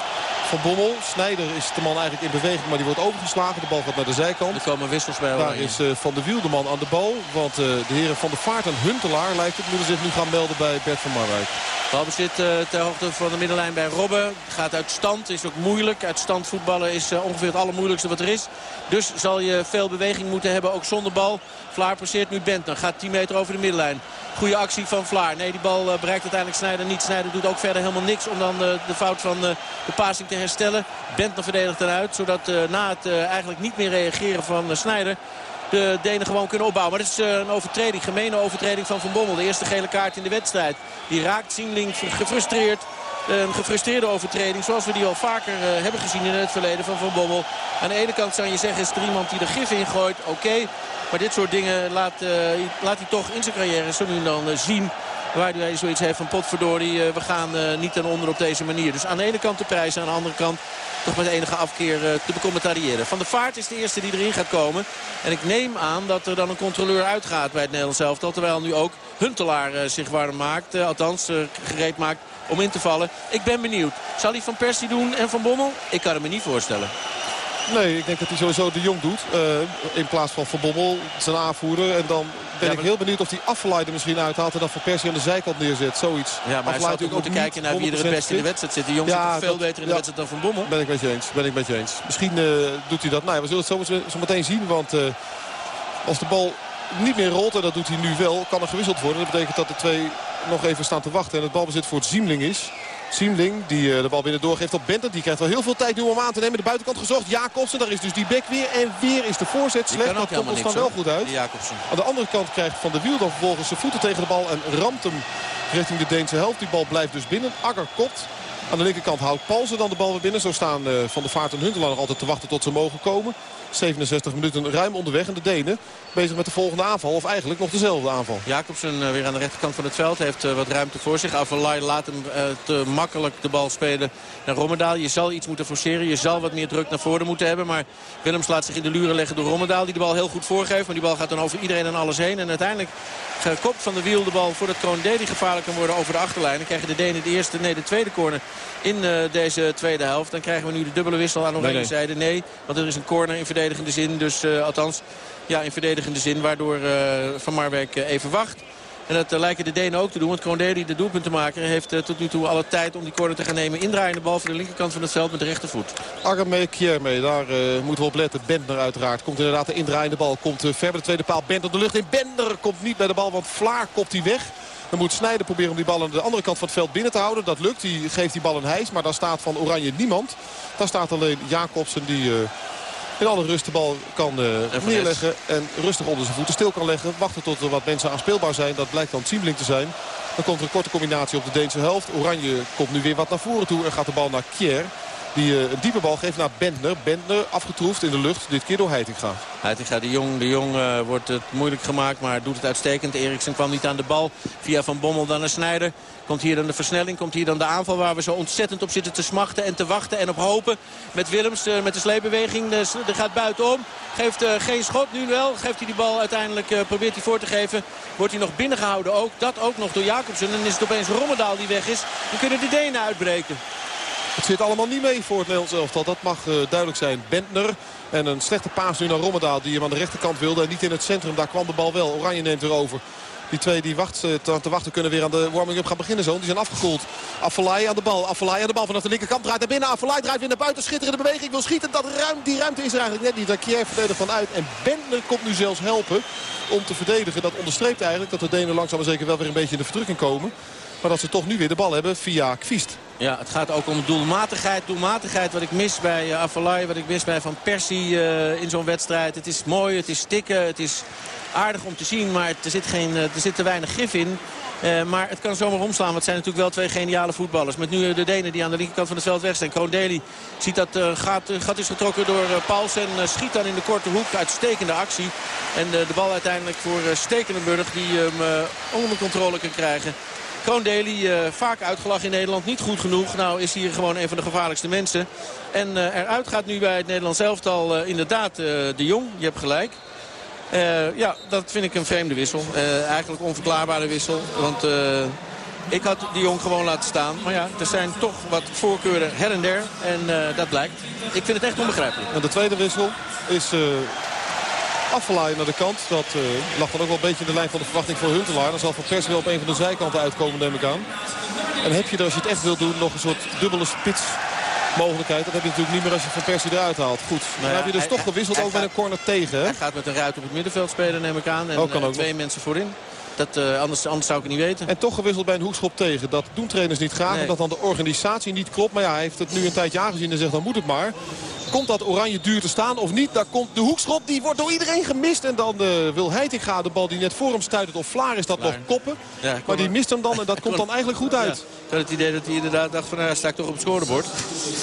Van Bommel. Snijder is de man eigenlijk in beweging, maar die wordt overgeslagen. De bal gaat naar de zijkant.
Er komen wissels bij
Daar is uh, Van der Wiel de man aan de bal. Want uh, de heren Van der Vaart en Huntelaar lijkt het moeten zich nu gaan melden bij Bert van Marwijk.
Balbezit uh, ter hoogte van de middenlijn bij Robben. Gaat uit stand, is ook moeilijk. Uit stand voetballen is ongeveer het allermoeilijkste wat er is. Dus zal je veel beweging moeten hebben, ook zonder bal. Vlaar passeert nu Bentner, gaat 10 meter over de middenlijn. Goede actie van Vlaar. Nee, die bal uh, bereikt uiteindelijk Snijder niet. Snijder doet ook verder helemaal niks om dan uh, de fout van uh, de passing te herstellen. Bentner verdedigt eruit, zodat na het eigenlijk niet meer reageren van Snijder... de Denen gewoon kunnen opbouwen. Maar dat is een overtreding, gemene overtreding van Van Bommel. De eerste gele kaart in de wedstrijd. Die raakt Sienling gefrustreerd. Een gefrustreerde overtreding zoals we die al vaker uh, hebben gezien in het verleden van Van Bommel. Aan de ene kant zou je zeggen is er iemand die er gif in gooit. Oké, maar dit soort dingen laat, uh, laat hij toch in zijn carrière zo nu dan uh, zien. Waar hij zoiets heeft van potverdorie, we gaan niet ten onder op deze manier. Dus aan de ene kant de prijs, aan de andere kant toch met enige afkeer te becommentariëren. Van de Vaart is de eerste die erin gaat komen. En ik neem aan dat er dan een controleur uitgaat bij het Nederlands elftal. Terwijl nu ook Huntelaar zich warm maakt. althans, gereed maakt om in te vallen. Ik ben benieuwd. Zal hij Van Persie doen en Van Bommel? Ik kan het me niet voorstellen.
Nee, ik denk dat hij sowieso de Jong doet. Uh, in plaats van Van Bommel, zijn aanvoerder. En dan ben ik heel benieuwd of hij Affelay misschien uithaalt... en dan Van Persie aan de zijkant neerzet. Zoiets.
Ja, maar hij zou ook moeten kijken naar wie er het beste in de wedstrijd zit. De Jong ja, zit veel beter in de wedstrijd dan Van Bommel.
Ben ik met je eens. Ben ik met je eens. Misschien uh, doet hij dat. Nou, we zullen het zo, zo meteen zien. Want uh, als de bal niet meer rolt, en dat doet hij nu wel... kan er gewisseld worden. Dat betekent dat de twee nog even staan te wachten. En het balbezit voor het Ziemling is. Siemling die eh, de bal binnen doorgeeft op Benten. Die krijgt wel heel veel tijd nu om aan te nemen. De buitenkant gezocht. Jacobsen, daar is dus die bek weer. En weer is de voorzet slecht. Dat komt ons dan wel goed uit. Aan de andere kant krijgt Van der Wiel dan vervolgens zijn voeten tegen de bal. En ramt hem richting de Deense helft. Die bal blijft dus binnen. Agger kopt. Aan de linkerkant houdt Palsen dan de bal weer binnen. Zo staan uh, Van der Vaart en Huntelaar nog altijd te wachten tot ze mogen komen. 67 minuten ruim onderweg. En de Denen bezig met de volgende aanval. Of eigenlijk nog dezelfde aanval.
Jacobsen uh, weer aan de rechterkant van het veld. Heeft uh, wat ruimte voor zich. Avalai laat hem te makkelijk de bal spelen naar Rommedaal. Je zal iets moeten forceren. Je zal wat meer druk naar voren moeten hebben. Maar Willems laat zich in de luren leggen door Rommedaal. Die de bal heel goed voorgeeft. Maar die bal gaat dan over iedereen en alles heen. En uiteindelijk gekopt van de wiel de bal voordat Kroon die gevaarlijk kan worden over de achterlijn. Dan krijgen de Denen de eerste, nee de tweede corner in uh, deze tweede helft. Dan krijgen we nu de dubbele wissel aan oranje nee, nee. zijde. Nee, want er is een corner in verdedigende zin. Dus uh, althans, ja, in verdedigende zin. Waardoor uh, Van Marwijk even wacht. En dat uh, lijken de Denen ook te doen. Want Kroondeli, de doelpunt te maken, heeft uh, tot nu toe alle tijd om die corner te gaan nemen. Indraaiende bal voor de linkerkant van het veld met de rechtervoet.
Arme Kierme, daar uh, moeten we op letten. Bender uiteraard. Komt inderdaad de indraaiende bal. Komt ver bij de tweede paal. Bender de lucht in. Bender komt niet bij de bal, want Vlaar kopt hij weg. Dan moet Snijder proberen om die bal aan de andere kant van het veld binnen te houden. Dat lukt. Die geeft die bal een hijs. Maar daar staat van Oranje niemand. Daar staat alleen Jacobsen die in alle rust de bal kan uh, neerleggen. En rustig onder zijn voeten stil kan leggen. Wachten tot er wat mensen aanspeelbaar zijn. Dat blijkt dan Siemling te zijn. Dan komt er een korte combinatie op de Deense helft. Oranje komt nu weer wat naar voren toe. En gaat de bal naar Kier. Die uh, een diepe bal geeft naar Bentner. Bentner afgetroefd in de lucht. Dit keer door Heitinga.
Heitinga, de Jong, de Jong uh, wordt het moeilijk gemaakt. Maar doet het uitstekend. Eriksen kwam niet aan de bal. Via Van Bommel dan naar Snijder. Komt hier dan de versnelling, komt hier dan de aanval waar we zo ontzettend op zitten te smachten en te wachten en op hopen. Met Willems, uh, met de sleepbeweging, er gaat buitenom. Geeft geen schot, nu wel. Geeft hij die bal uiteindelijk, probeert hij voor te geven. Wordt hij nog binnengehouden ook. Dat ook nog door Jacobsen. En is het opeens Rommedaal die weg is. Dan kunnen de Denen uitbreken.
Het zit allemaal niet mee voor het Nederlands elftal. Dat mag uh, duidelijk zijn. Bentner en een slechte paas nu naar Rommedaal die hem aan de rechterkant wilde. En niet in het centrum. Daar kwam de bal wel. Oranje neemt weer over. Die twee die wacht, te, te, wachten kunnen weer aan de warming-up gaan beginnen zo. Die zijn afgekoeld. Affelay aan de bal. Affelay aan de bal vanaf de linkerkant draait naar binnen. Affelay draait weer naar buiten. Schitterende beweging. Wil schieten. Dat ruim, die ruimte is er eigenlijk net niet. Daar Kiev verdedigt van uit. En Bentner komt nu zelfs helpen om te verdedigen. Dat onderstreept eigenlijk dat de Denen langzaam maar zeker wel weer een beetje in de verdrukking komen. Maar dat ze toch nu weer de bal hebben via Kvist.
Ja, het gaat ook om doelmatigheid. Doelmatigheid wat ik mis bij uh, Avalai, wat ik mis bij Van Persie uh, in zo'n wedstrijd. Het is mooi, het is stikken, het is aardig om te zien, maar er zit, geen, uh, er zit te weinig gif in. Maar het kan zomaar omslaan, want het zijn natuurlijk wel twee geniale voetballers. Met nu de Denen die aan de linkerkant van het veld weg zijn. Kroon Deli ziet dat uh, gat is getrokken door uh, Paulsen. schiet dan in de korte hoek. Uitstekende actie. En de bal uiteindelijk voor Stekelenburg die hem onder controle kan krijgen. Kroon Deli, vaak uitgelachen in Nederland, niet goed genoeg. Nou is hier gewoon een van de gevaarlijkste mensen. En eruit gaat nu bij het Nederlands elftal inderdaad de Jong. Je hebt gelijk. Ja, dat vind ik een vreemde wissel. Eigenlijk onverklaarbare wissel. Want ik had die jong gewoon laten staan. Maar ja, er zijn toch wat voorkeuren her en der. En dat blijkt. Ik vind het echt onbegrijpelijk.
En de tweede wissel is afgeleid naar de kant. Dat lag dan ook wel een beetje in de lijn van de verwachting voor Huntelaar. Dan zal Van Persie wel op een van de zijkanten uitkomen, neem ik aan. En heb je er, als je het echt wilt doen, nog een soort dubbele spits mogelijkheid. Dat heb je natuurlijk niet meer als je Van Persie eruit haalt. Goed, dan nou ja, heb je dus toch gewisseld ook met een corner tegen. Hè?
Hij gaat met een ruit op het middenveld spelen, neem ik aan. En kan eh, ook twee mensen voorin. Dat, uh, anders, anders zou ik het niet weten.
En toch gewisseld bij een hoekschop tegen. Dat doen trainers niet graag.
Nee.
Omdat dan de organisatie niet klopt. Maar ja, hij heeft het nu een tijdje aangezien en zegt dan moet het maar. Komt dat oranje duur te staan of niet? Daar komt de hoekschop. Die wordt door iedereen gemist. En dan uh, wil Heitinga de bal die net voor hem stuit. Of Vlaar is dat nog koppen.
Ja,
maar die mist hem dan en dat [LAUGHS] komt dan eigenlijk goed uit.
Ja, ik had het idee dat hij inderdaad dacht van nou, sta ik toch op het scorebord.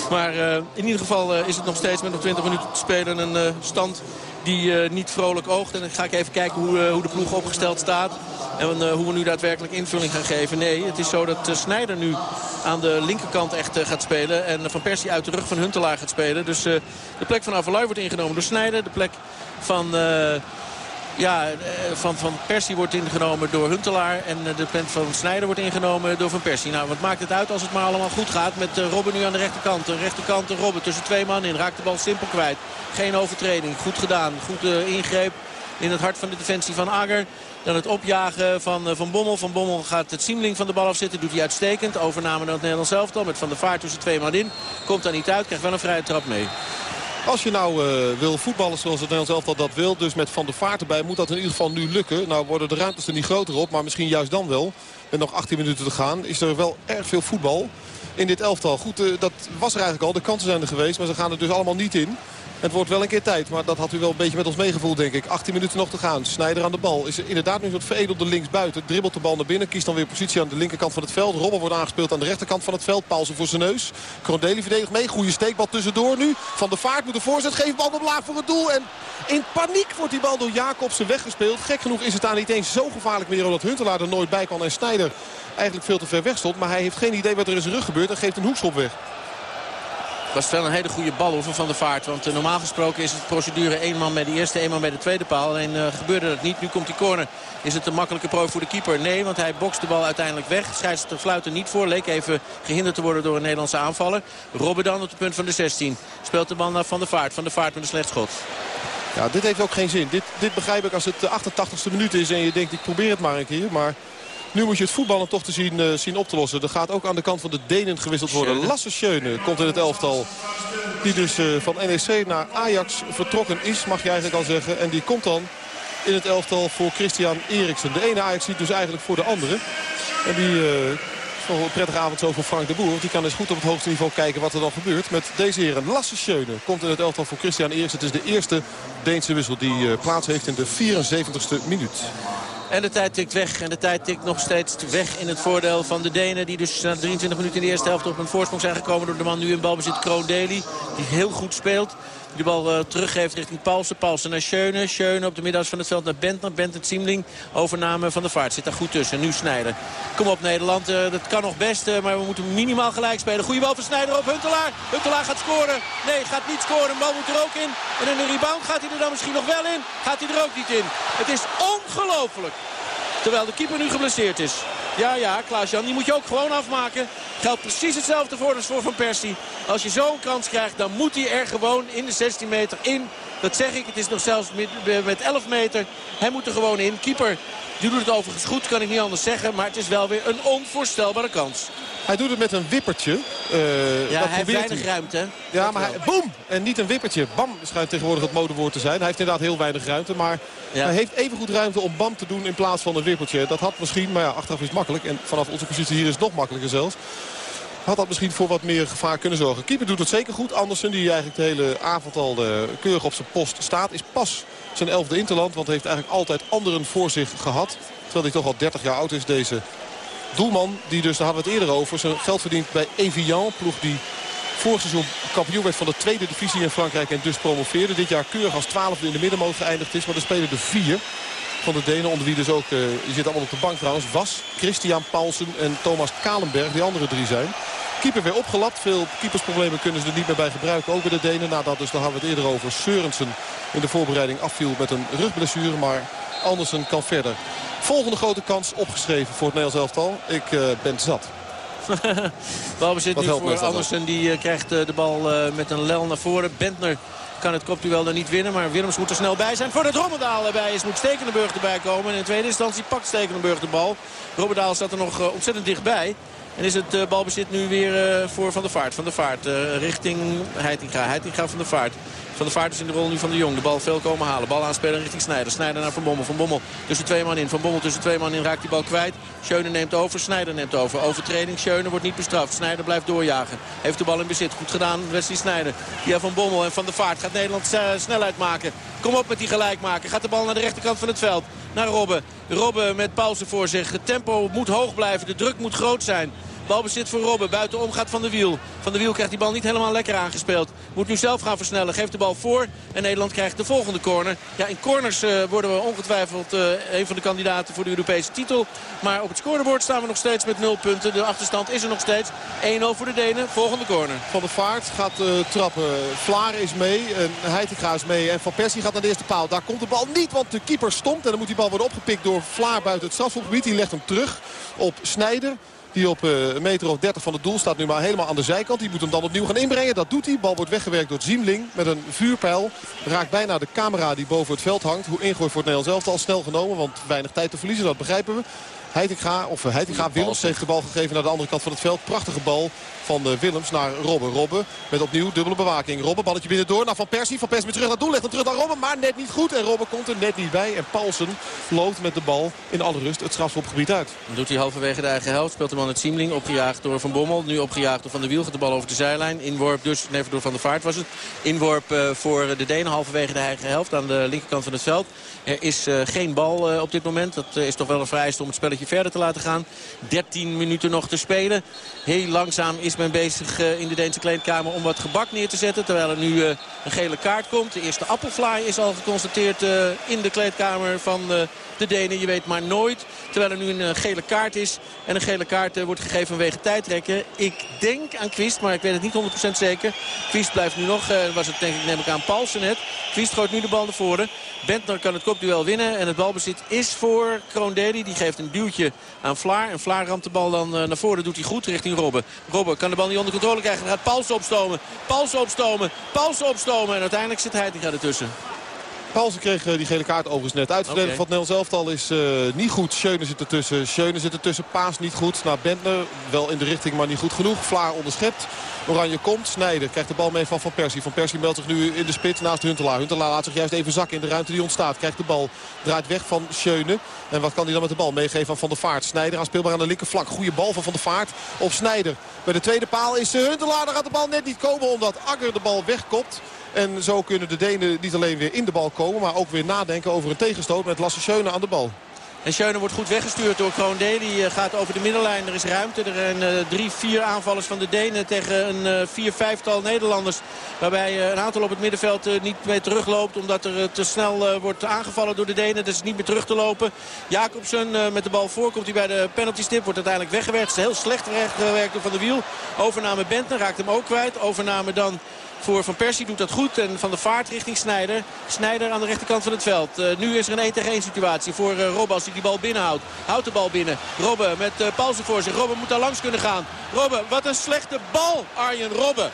Maar uh, in ieder geval is het nog steeds met nog 20 minuten te spelen een stand die uh, niet vrolijk oogt. En dan ga ik even kijken hoe, uh, hoe de ploeg opgesteld staat. En uh, hoe we nu daadwerkelijk invulling gaan geven. Nee, het is zo dat Snijder nu aan de linkerkant echt gaat spelen. En Van Persie uit de rug van Huntelaar gaat spelen. Dus de plek van Avalui wordt ingenomen door Snijder. De plek van... Ja, van, van Persie wordt ingenomen door Huntelaar. En de plek van Snijder wordt ingenomen door Van Persie. Nou, wat maakt het uit als het maar allemaal goed gaat met Robben nu aan de rechterkant. De rechterkant Robben tussen twee man in. Raakt de bal simpel kwijt. Geen overtreding. Goed gedaan. Goed ingreep in het hart van de defensie van Ager. Dan het opjagen van Van Bommel. Van Bommel gaat het Siemling van de bal afzitten. Doet hij uitstekend. Overname naar het Nederlands elftal. Met Van der Vaart tussen twee man in. Komt daar niet uit. Krijgt wel een vrije trap mee.
Als je nou uh, wil voetballen zoals het Nederlands elftal dat wil. Dus met Van der Vaart erbij moet dat in ieder geval nu lukken. Nou worden de ruimtes er niet groter op. Maar misschien juist dan wel. Met nog 18 minuten te gaan is er wel erg veel voetbal in dit elftal. Goed, uh, dat was er eigenlijk al. De kansen zijn er geweest. Maar ze gaan er dus allemaal niet in. Het wordt wel een keer tijd, maar dat had u wel een beetje met ons meegevoeld, denk ik. 18 minuten nog te gaan. Snijder aan de bal. Is er inderdaad nu een soort veredelde linksbuiten. Dribbelt de bal naar binnen. Kiest dan weer positie aan de linkerkant van het veld. Rommel wordt aangespeeld aan de rechterkant van het veld. Paulsen voor zijn neus. Krondeli verdedigt mee. Goede steekbal tussendoor nu. Van de Vaart moet de voorzet geven. Bal omlaag voor het doel. En in paniek wordt die bal door Jacobsen weggespeeld. Gek genoeg is het daar niet eens zo gevaarlijk meer. Omdat Huntelaar er nooit bij kan. En Snijder eigenlijk veel te ver weg stond. Maar hij heeft geen idee wat er in zijn rug gebeurt. En geeft een hoekschop weg
was wel een hele goede bal over Van der Vaart. Want uh, normaal gesproken is het procedure één man bij de eerste, één man bij de tweede paal. Alleen uh, gebeurde dat niet. Nu komt die corner. Is het een makkelijke prooi voor de keeper? Nee, want hij bokst de bal uiteindelijk weg. Scheidsrechter fluit er niet voor. Leek even gehinderd te worden door een Nederlandse aanvaller. Robben dan op het punt van de 16. Speelt de bal naar Van der Vaart. Van der Vaart met een slecht schot.
Ja, dit heeft ook geen zin. Dit, dit begrijp ik als het de 88ste minuut is en je denkt ik probeer het maar een keer. Maar nu moet je het voetballen toch te zien, uh, zien op te lossen. Er gaat ook aan de kant van de Denen gewisseld worden. Lasse Schöne komt in het elftal. Die dus uh, van NEC naar Ajax vertrokken is, mag je eigenlijk al zeggen. En die komt dan in het elftal voor Christian Eriksen. De ene Ajax ziet dus eigenlijk voor de andere. En die... Uh, is nog een prettige avond zo voor Frank de Boer. Want die kan eens goed op het hoogste niveau kijken wat er dan gebeurt. Met deze heren. Lasse Schöne komt in het elftal voor Christian Eriksen. Het is de eerste Deense wissel die uh, plaats heeft in de 74ste minuut.
En de tijd tikt weg. En de tijd tikt nog steeds weg in het voordeel van de Denen. Die dus na 23 minuten in de eerste helft op een voorsprong zijn gekomen. Door de man nu in balbezit Kroon Daly. Die heel goed speelt. Die de bal uh, teruggeeft richting Paulsen. Paulsen naar Schöne. Schöne op de middags van het veld naar Bentner. Bentner Siemling. Overname van de vaart. Zit daar goed tussen. Nu Snijder. Kom op Nederland. Uh, dat kan nog best. Uh, maar we moeten minimaal gelijk spelen. Goeie bal van Snijder op Huntelaar. Huntelaar gaat scoren. Nee, gaat niet scoren. Een bal moet er ook in. En in de rebound gaat hij er dan misschien nog wel in. Gaat hij er ook niet in. Het is ongelooflijk. Terwijl de keeper nu geblesseerd is. Ja, ja, Klaas-Jan, die moet je ook gewoon afmaken. Geldt precies hetzelfde voor als voor Van Persie. Als je zo'n kans krijgt, dan moet hij er gewoon in de 16 meter in. Dat zeg ik, het is nog zelfs met, met 11 meter. Hij moet er gewoon in. Keeper, die doet het overigens goed, kan ik niet anders zeggen. Maar het is wel weer een onvoorstelbare kans.
Hij doet het met een wippertje.
Uh, ja, hij heeft weinig hij. ruimte.
Ja, dat maar hij, boem! En niet een wippertje. Bam schijnt tegenwoordig het modewoord te zijn. Hij heeft inderdaad heel weinig ruimte. Maar ja. hij heeft evengoed ruimte om bam te doen in plaats van een wippertje. Dat had misschien, maar ja, achteraf is het makkelijk. En vanaf onze positie hier is het nog makkelijker zelfs. Had dat misschien voor wat meer gevaar kunnen zorgen. Keeper doet het zeker goed. Andersen, die eigenlijk de hele avond al de, keurig op zijn post staat, is pas zijn elfde interland. Want heeft eigenlijk altijd anderen voor zich gehad. Terwijl hij toch al 30 jaar oud is, deze doelman. Die dus, daar hadden we het eerder over, zijn geld verdient bij Evian. Ploeg die vorig seizoen kampioen werd van de tweede divisie in Frankrijk. En dus promoveerde. Dit jaar keurig als twaalfde in de middenmoot geëindigd is. Maar er spelen er vier van de Denen. Onder wie dus ook, uh, die zitten allemaal op de bank trouwens. Was, Christian Paulsen en Thomas Kalenberg. Die andere drie zijn. Keeper weer opgelapt. Veel keepersproblemen kunnen ze er niet meer bij gebruiken. Ook bij de Denen. Nadat dus, daar hadden we het eerder over. Seurensen in de voorbereiding afviel met een rugblessure. Maar Andersen kan verder. Volgende grote kans opgeschreven voor het Nederlands elftal. Ik uh, ben zat. [LAUGHS]
Balbezit nu voor Andersen. Die uh, krijgt uh, de bal met een lel naar voren. Bentner kan het kopduel dan niet winnen. Maar Willems moet er snel bij zijn. Voordat Rommendaal erbij is moet Stekenenburg erbij komen. En in tweede instantie pakt Stekenenburg de bal. Rommendaal staat er nog ontzettend dichtbij. En is het balbezit nu weer voor Van der Vaart. Van der Vaart richting Heitinga. Heitinga van der Vaart. Van de Vaart is in de rol nu van de Jong. De bal veel komen halen. Bal aanspelen richting Snijder. Snijder naar Van Bommel. Van Bommel tussen twee man in. Van Bommel tussen twee man in raakt die bal kwijt. Schöne neemt over. Snijder neemt over. Overtreding. Schöne wordt niet bestraft. Snijder blijft doorjagen. Heeft de bal in bezit. Goed gedaan. Wesley Snijder. Via Van Bommel en Van de Vaart gaat Nederland snelheid maken. Kom op met die gelijk maken. Gaat de bal naar de rechterkant van het veld. Naar Robben. Robben met pauze voor zich. Het tempo moet hoog blijven. De druk moet groot zijn. Balbezit voor Robben. Buitenom gaat Van de Wiel. Van de Wiel krijgt die bal niet helemaal lekker aangespeeld. Moet nu zelf gaan versnellen. Geeft de bal voor. En Nederland krijgt de volgende corner. Ja, in corners uh, worden we ongetwijfeld uh, een van de kandidaten voor de Europese titel. Maar op het scorebord staan we nog steeds met 0 punten. De achterstand is er nog steeds. 1-0 voor de Denen. Volgende corner.
Van der Vaart gaat uh, trappen. Vlaar is mee. En Heitinga is mee. En Van Persie gaat naar de eerste paal. Daar komt de bal niet, want de keeper stomt. En dan moet die bal worden opgepikt door Vlaar buiten het strafschopgebied. Die legt hem terug op Snijder. Die op eh, een meter of 30 van het doel staat nu maar helemaal aan de zijkant. Die moet hem dan opnieuw gaan inbrengen. Dat doet hij. Bal wordt weggewerkt door Ziemling met een vuurpijl. Raakt bijna de camera die boven het veld hangt. Hoe ingooi voor het Nederlands elftal al snel genomen. Want weinig tijd te verliezen, dat begrijpen we. Heitinga, of Heitinga Willems heeft de bal gegeven naar de andere kant van het veld. Prachtige bal van de Willems naar Robben. Robben met opnieuw dubbele bewaking. Robben, balletje binnendoor naar Van Persie. Van Persie weer terug naar doel. Legt hem terug naar Robben, maar net niet goed. En Robben komt er net niet bij. En Paulsen loopt met de bal in alle rust het strafschopgebied uit.
Dan doet hij halverwege de eigen helft. Speelt de man het Siemling. Opgejaagd door Van Bommel. Nu opgejaagd door Van der Wiel. Gaat de bal over de zijlijn. Inworp dus, never door Van der Vaart was het. Inworp uh, voor de Denen halverwege de eigen helft aan de linkerkant van het veld. Er is uh, geen bal op dit moment. Dat is toch wel een vereiste om het spelletje verder te laten gaan. 13 minuten nog te spelen. Heel langzaam is men bezig uh, in de Deense kleedkamer om wat gebak neer te zetten. Terwijl er nu een gele kaart komt. De eerste appelflaai is al geconstateerd in de kleedkamer van de Denen. Je weet maar nooit. Terwijl er nu een gele kaart is. En een gele kaart wordt gegeven vanwege tijdrekken. Ik denk aan Quist, maar ik weet het niet 100% zeker. Quist blijft nu nog, was het denk ik neem ik aan Paulsen net. Quist gooit nu de bal naar voren. Bentner kan het kopduel winnen. En het balbezit is voor Kroondeli. Die geeft een duwtje aan Vlaar. En Vlaar ramt de bal dan naar voren. Doet hij goed richting Robben. Robben kan de bal niet onder controle krijgen. Dan gaat Paulsen opstomen. Paulsen opstomen. Paulsen opstomen. En uiteindelijk zit Heitinga ertussen.
Paulsen kreeg die gele kaart overigens net uit. Okay. van het Nederlands elftal is uh, niet goed. Schöne zit ertussen. Schöne zit ertussen. Paas niet goed. Naar Bentner. Wel in de richting, maar niet goed genoeg. Vlaar onderschept. Oranje komt. Snijder krijgt de bal mee van Van Persie. Van Persie meldt zich nu in de spits naast Huntelaar. Huntelaar laat zich juist even zakken in de ruimte die ontstaat. Krijgt de bal. Draait weg van Schöne. En wat kan hij dan met de bal meegeven van Van der Vaart? Snijder aan speelbaar aan de linkervlak. Goede bal van Van der Vaart op Snijder. Bij de tweede paal is Huntelaar. Daar gaat de bal net niet komen omdat Agger de bal wegkopt. En zo kunnen de Denen niet alleen weer in de bal komen... maar ook weer nadenken over een tegenstoot met Lasse Schöne aan de bal.
En Schöne wordt goed weggestuurd door Kroon. Die gaat over de middenlijn. Er is ruimte. Er zijn uh, drie, vier aanvallers van de Denen tegen een uh, vier, vijftal Nederlanders. Waarbij een aantal op het middenveld niet mee terugloopt. Omdat er te snel wordt aangevallen door de Denen. Dus niet meer terug te lopen. Jacobsen met de bal voor. Komt hij bij de penalty stip. Wordt uiteindelijk weggewerkt. Is heel slecht weggewerkt Van de Wiel. Overname Bentner raakt hem ook kwijt. Overname dan voor Van Persie doet dat goed. En van de vaart richting Snijder. Snijder aan de rechterkant van het veld. Uh, nu is er een 1 tegen 1 situatie voor uh, Robben als hij die bal binnenhoudt. Houdt de bal binnen. Robben met uh, Paulsen voor zich. Robben moet daar langs kunnen gaan. Robben, wat een slechte bal Arjen Robben.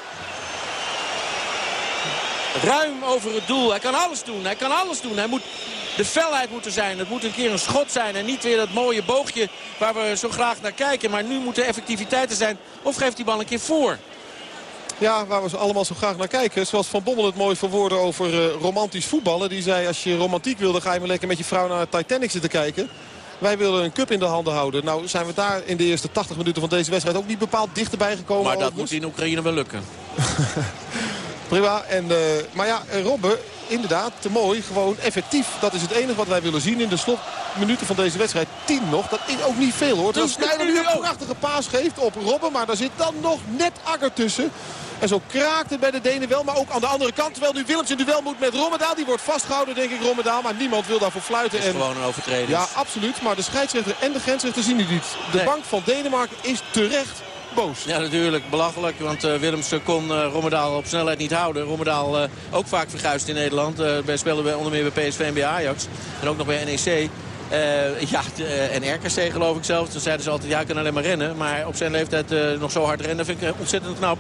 Ruim over het doel. Hij kan alles doen. Hij kan alles doen. Hij moet de felheid moeten zijn. Het moet een keer een schot zijn en niet weer dat mooie boogje waar we zo graag naar kijken. Maar nu moet er effectiviteit zijn. Of geeft die bal een keer voor.
Ja, waar we ze allemaal zo graag naar kijken. Zoals Van Bommel het mooi verwoordde over uh, romantisch voetballen. Die zei als je romantiek wilde ga je maar lekker met je vrouw naar Titanic zitten kijken. Wij willen een cup in de handen houden. Nou zijn we daar in de eerste 80 minuten van deze wedstrijd ook niet bepaald dichterbij gekomen.
Maar dat moet in Oekraïne wel lukken. [LAUGHS]
Prima. En, uh, maar ja, Robben, inderdaad, te mooi. Gewoon effectief. Dat is het enige wat wij willen zien in de slotminuten van deze wedstrijd. 10 nog, dat is ook niet veel hoor. Terwijl Snijder nu een prachtige paas geeft op Robben. Maar daar zit dan nog net Akker tussen. En zo kraakt het bij de Denen wel. Maar ook aan de andere kant. Terwijl nu Willems in duel moet met Rommedaal. Die wordt vastgehouden denk ik Rommedaal. Maar niemand wil daarvoor fluiten.
Het is en... gewoon een overtreding.
Ja, absoluut. Maar de scheidsrechter en de grensrechter zien het niet. De nee. bank van Denemarken is terecht boos.
Ja, natuurlijk. Belachelijk. Want uh, Willems kon uh, Rommedaal op snelheid niet houden. Rommedaal uh, ook vaak verguisd in Nederland. wij speelden bij, onder meer bij PSV en bij Ajax. En ook nog bij NEC. Uh, ja, de, uh, en RKC geloof ik zelfs. Toen zeiden ze altijd, ja, hij kan alleen maar rennen. Maar op zijn leeftijd uh, nog zo hard rennen vind ik ontzettend knap.